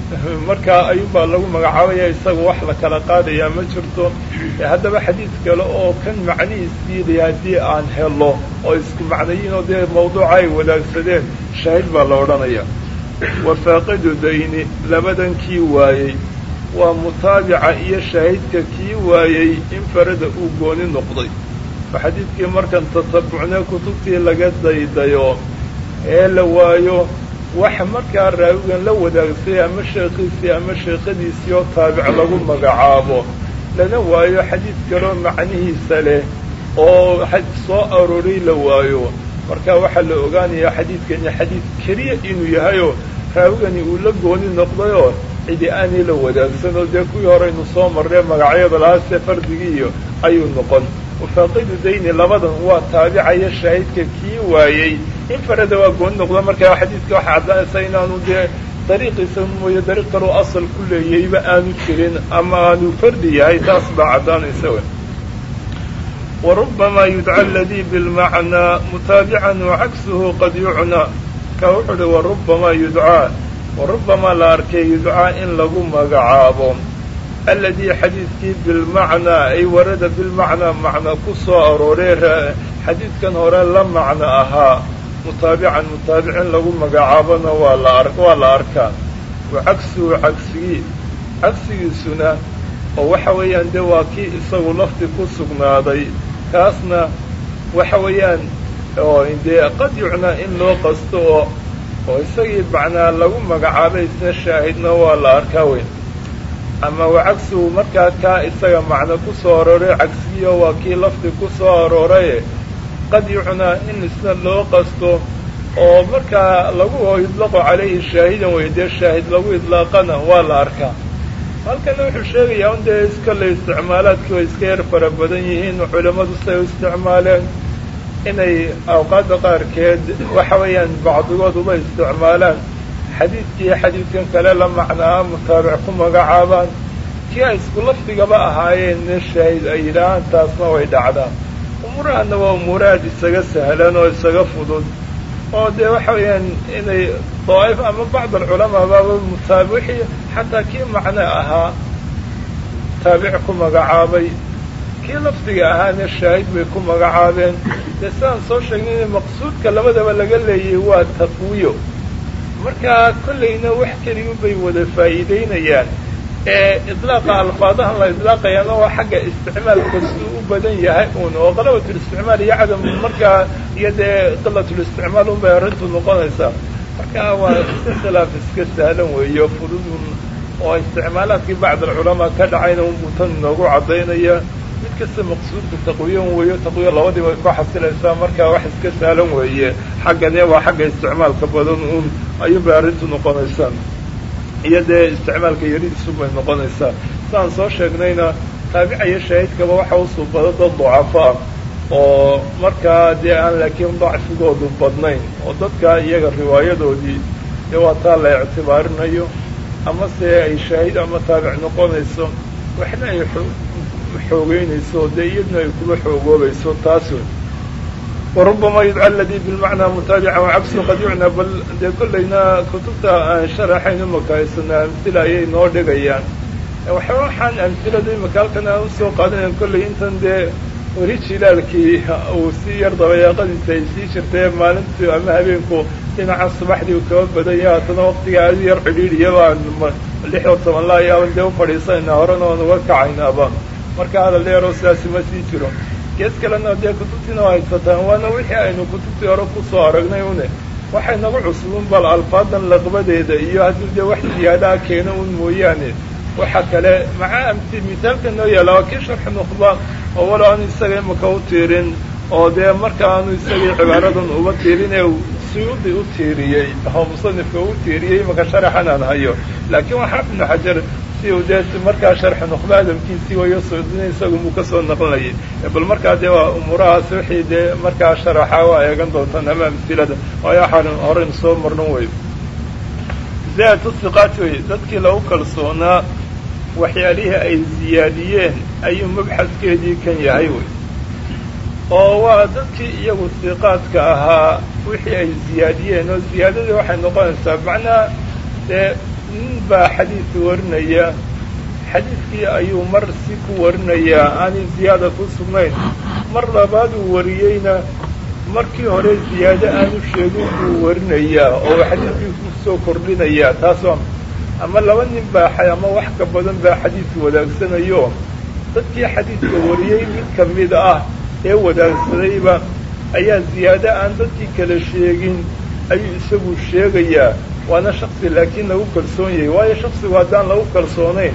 Markaa ayuunbaa lagu magacaabaya isaga wax la kala qaadayaa ma jirto. Haddaba xadiid kale oo kan macnihiisiili haddii aan helo oo isku macnayiin oo dee mawduuca ay wadaagsadeen shaahid baa la odhanaya. Wafaaqidu dayni labadan kii waayey. Waa mutaabica iyo shaahidka kii waayey infarada uu gooni noqday xadiidkii markan tatabucnee kutubtii laga daydayo ee la waayo wax markaa raawigan la wadaagsay ama sheekhiisii ama sheekhadiisii oo taabic lagu magacaabo lana waayo xadiid kaloo macnihiisa leh oo soo arooray la waayo. Marka waxaa la ogaanayaa xadiidkani xadiid keliya inuu yahayoo raawigani uu la gooni noqdayoo cidi aanay la wadaagsan oo dee kuwii horeynu soo marnay magacyada lahaase fardigiiyo ayuu noqon wafaaqidu dayni labadan waa taabicaya shaahidka kii waayey. In farada waa gooni noqdo markaa xadiidka waxaa caddaanaysa inaanu dee dariiqiisa mooye dariiq kaloo asal ku leeyayba aanu jirin ama aanu fardi yahay taas baa caddaanaysa w warubama yudca aladii bilmacnaa mutaabican wacagsuhu qad yucnaa. Ka wuxuu uhi warubama yudcaa. Warubama la arkay yudcaa in lagu magacaabo aladii xadiidkii bilmacnaa ay warada bilmacnaa macna ku soo aroorey xadiidkan hore la macno ahaa mutaabican mutaabicin lagu magacaabona waa la ar waa la arkaa wa cagsuhu cagsigii cagsigiisuna oo waxa weeyaan dee waa kii isagu lafdi ku sugnaaday kaasna waxa weeyaan oo dee qad yucnaa in loo qasto oo oo isagii macnaa lagu magacaabay isna shaahidna waa la arkaa weyn ama wa cagsuhu markaa kaa isaga macno ku soo arooray cagsigiio waa kii lafdi ku soo arooraye qad yucnaa in isna loo qasto oo markaa lagu idlaqo calayhi shaahidan wey dee shaahid lagu idlaaqana waa la arkaa. Halkana wuxuu sheegayaa un dee iskale isticmaalaadkii way iska yar fara badan yihiin culimmadu siay u isticmaaleen inay awqaadda qaarkeed waxa weeyaan bacdigood uba isticmaalaan xadiidkii xadiidkan kale la macnaa mutaabic ku magacaabaan. Kii ay isku lafdigaba ahaayeenna shaahid ay yidhaahaan taasna way dhacdaa umuurahana waa umuuraad isaga sahlan oo isaga fudud. Oo dee waxa weeyaan inay daa'if ama bacd alculamaa baaba mutaabi wixii xataa kii macno ahaa taabic ku magacaabay. Kii lafdiga ahaana shaahid bay ku magacaabeen. Dee sidaan soo sheegnay in maqsuudka labadaba laga leeyay waa taqwiyo markaa kollayna wax keliyun bay wada faa'iidaynayaan. Ee idlaaqa alfaadahan la idlaaqayaana waa xagga isticmaalka siduu u badan yahay un oo qalabatul isticmaal iyo cadam markaa iyo dee qilatul isticmaal un bay arrintu noqonaysaa. Marka waa si khilaaf iska sahlan weeyo fududun oo isticmaalaadkii bacd alculamaa ka dhacayna unbuu tan inoogu caddaynaya mid kasta maqsuudka taqwiyan weeyo taqwiya labadii way ku xasilaysaa marka wax iska sahlan weeye. Xaggane waa xagga isticmaalka badan uun ayuunbay arrintu noqonaysaa iyo dee isticmaalka yaridiisu bay noqonaysaa saan soo sheegnayna taabicaya shaahidkaba waxa usuu bada dad ducafo ah. Oo markaa dee aan laakiin dacfigoodu badnayn oo dadka iyaga riwaayadoodii dee waa taa la ictibaarinayo. Ama se ay shaahid ama taabic noqonayso waxna ay xoogeynayso dee iyadna ay kuba xoogoobayso taasu warubama yudca aladii bilmacnaa mutaabica wacagsu qad yucna bal dee kollayna kutubta aan sharaxayn imaka haysana amhila ayay noo dhigayaan. Waxaan amhilada imaka halkan aan u soo qaadanayn kollay intan dee weli jilaalkii uu si yar dabayaaqadiisa ay sii jirtay maalintii ama habeenku dhinaca subaxdii uu kaba badan yahay haddana waktiga aad yar xidhiidhiya baan lix iyo toban laa yaaban dee ufadhiisanayna horena oon uga kacaynaaba marka hadal dheeroo sidaasi ma sii jiro. Gees kalena dee kutubtiina waa haysataan waana wixii aynu kutubtii hore ku soo aragnay une. Waxay nagu cusubun bal alfaadan laqbadeeda iyo haddii dee wax ziyaadaha keena un mooyaane. Waxa kale maca amti misaalka noo yaalla waa kii sharxi nuqba oo walo aanu isaga imaka u tiirin oo dee marka aanu isagii cibaaradan uba tiirin ee suyuudi u tiiriyey oo musanifka u tiiriyey imaka sharaxan aan hayo. Laakiin waxaa ibnu xajar si dee markaa sharxi nuqba adabkiisii wayo suudina isagu muu ka soo naqlinayay bal markaa dee waa umuurahaas wixii dee markaa sharaxa waa eegan doontaan ama amsilada waayo waxaan horeyn soo marnan wey. Zaatu siqaati wey. Dadkii lagu kalsoonaa waxyaalihii ay ziyaadiyeen ayuu mabxaskeedii kan yahay wey. Oo waa dadkii iyagu siqaadka ahaa wixii ay ziyaadiyeen. Oo ziyaadadii waxay noqonaysaa macnaha dee baa xadiis warinaya xadiiskii ayuu mar si ku warinayaa aanay ziyaada ku sugnayn mar labaad uu wariyeyna markii hore ziyaado aanu sheegin buu warinayaa oo xadiiskii ku soo kordhinayaa. Taasoo ama laba nin baa ama wax ka badan baa xadiis wadaagsanayo dadkii xadiiska wariyey mid ka mid ah ee wadaagsadayba ayaa ziyaado aan dadkii kale sheegin ayuu isagu sheegayaa waana shaksi laakiin lagu kalsoon yahay waayo shaksigu haddaan lagu kalsoonayn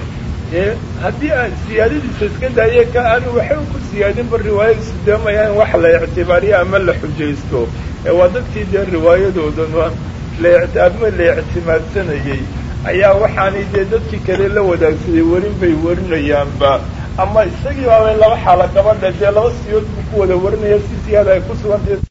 ee haddii aan siyaadadiisa iska daaye ka aanu waxba ku siyaadinba riwaayadiisu dee mayaan wax la ictibaariya ama la xujaysto. Ee waa dadkii dee riwaayadoodan ama la ictimaadsanayey ayaa waxaanay dee dadkii kale la wadaagsaday werin bay warinayaanba. Ama isagii baabay laba xaala gabadha dee laba siyood buu ku wada warinaya si siyaada ay ku sugantay